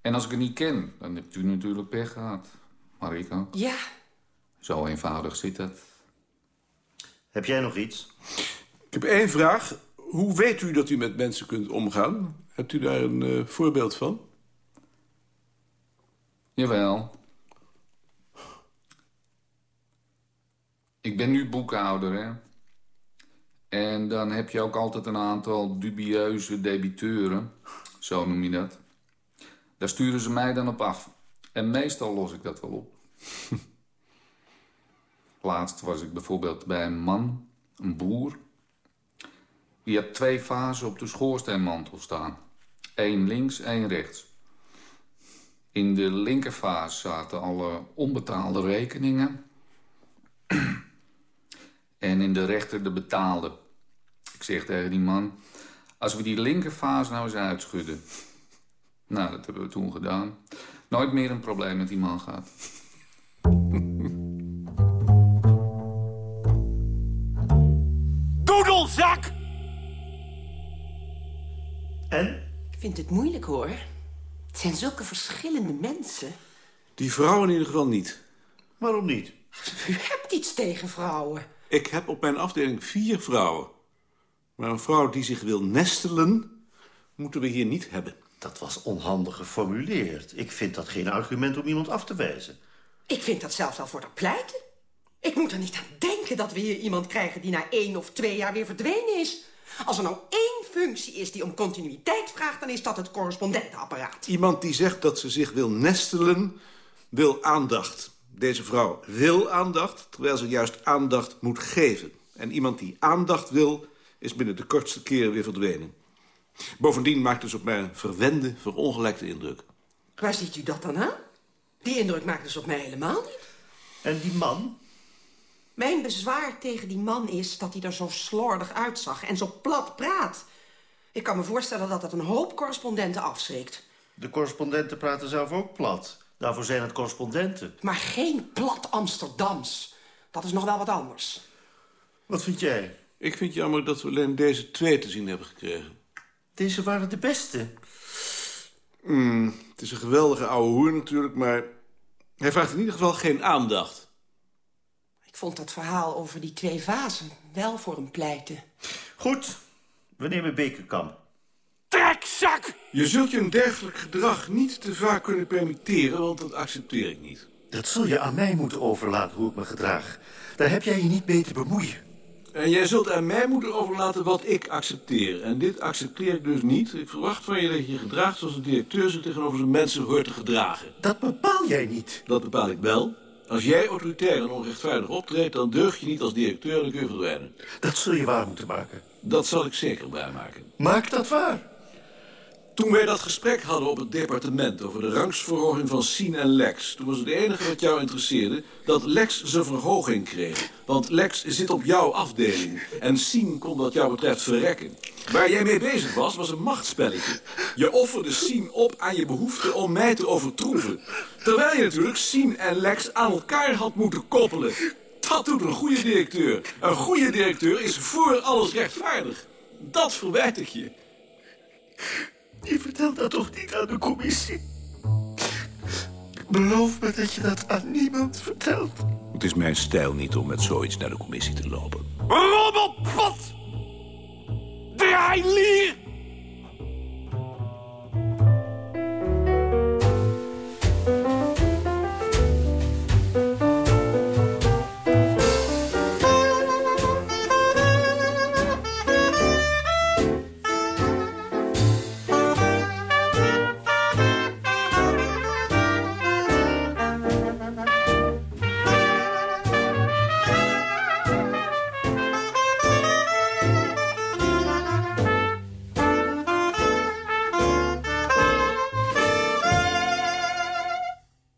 En als ik het niet ken, dan hebt u natuurlijk pech gehad. Marika? Ja. Zo eenvoudig zit het. Heb jij nog iets? Ik heb één vraag. Hoe weet u dat u met mensen kunt omgaan? Hebt u daar een uh, voorbeeld van? Jawel. Ik ben nu boekhouder, hè. En dan heb je ook altijd een aantal dubieuze debiteuren. Zo noem je dat. Daar sturen ze mij dan op af. En meestal los ik dat wel op. Laatst was ik bijvoorbeeld bij een man, een boer. Die had twee vazen op de schoorsteenmantel staan. Eén links, één rechts. In de linkervaas zaten alle onbetaalde rekeningen. en in de rechter de betaalde. Ik zeg tegen die man... Als we die linkervaas nou eens uitschudden... Nou, dat hebben we toen gedaan. Nooit meer een probleem met die man gehad. Doedelzak! En? Ik vind het moeilijk, hoor. Het zijn zulke verschillende mensen. Die vrouw in ieder geval niet. Waarom niet? U hebt iets tegen vrouwen. Ik heb op mijn afdeling vier vrouwen. Maar een vrouw die zich wil nestelen, moeten we hier niet hebben. Dat was onhandig geformuleerd. Ik vind dat geen argument om iemand af te wijzen. Ik vind dat zelfs al voor de pleiten. Ik moet er niet aan denken dat we hier iemand krijgen... die na één of twee jaar weer verdwenen is. Als er nou één functie is die om continuïteit vraagt... dan is dat het correspondentenapparaat. Iemand die zegt dat ze zich wil nestelen, wil aandacht. Deze vrouw wil aandacht, terwijl ze juist aandacht moet geven. En iemand die aandacht wil, is binnen de kortste keren weer verdwenen. Bovendien maakt dus op mij een verwende, verongelijkte indruk. Waar ziet u dat dan aan? Die indruk maakt dus op mij helemaal niet. En die man? Mijn bezwaar tegen die man is dat hij er zo slordig uitzag en zo plat praat. Ik kan me voorstellen dat dat een hoop correspondenten afschrikt. De correspondenten praten zelf ook plat. Daarvoor zijn het correspondenten. Maar geen plat Amsterdams. Dat is nog wel wat anders. Wat vind jij? Ik vind jammer dat we alleen deze twee te zien hebben gekregen. Deze waren de beste. Mm, het is een geweldige oude hoer natuurlijk, maar... hij vraagt in ieder geval geen aandacht. Ik vond dat verhaal over die twee vazen wel voor hem pleiten. Goed, we nemen Bekerkamp. Trekzak! Je zult je een dergelijk gedrag niet te vaak kunnen permitteren, want dat accepteer ik niet. Dat zul je aan mij moeten overlaten hoe ik me gedraag. Daar heb jij je niet mee te bemoeien. En jij zult aan mij moeten overlaten wat ik accepteer. En dit accepteer ik dus niet. Ik verwacht van je dat je je gedraagt zoals een directeur zich tegenover zijn mensen hoort te gedragen. Dat bepaal jij niet. Dat bepaal ik wel. Als jij autoritair en onrechtvaardig optreedt, dan deug je niet als directeur en dan kun je verdwijnen. Dat zul je waar moeten maken. Dat zal ik zeker waarmaken. Maak dat waar. Toen wij dat gesprek hadden op het departement over de rangsverhoging van Sien en Lex... toen was het enige wat jou interesseerde dat Lex zijn verhoging kreeg. Want Lex zit op jouw afdeling en Sien kon wat jou betreft verrekken. Waar jij mee bezig was, was een machtspelletje. Je offerde Sien op aan je behoefte om mij te overtroeven. Terwijl je natuurlijk Sien en Lex aan elkaar had moeten koppelen. Dat doet een goede directeur. Een goede directeur is voor alles rechtvaardig. Dat verwijt ik je. Je vertelt dat toch niet aan de commissie? Beloof me dat je dat aan niemand vertelt. Het is mijn stijl niet om met zoiets naar de commissie te lopen. Rommelpot! Draailier!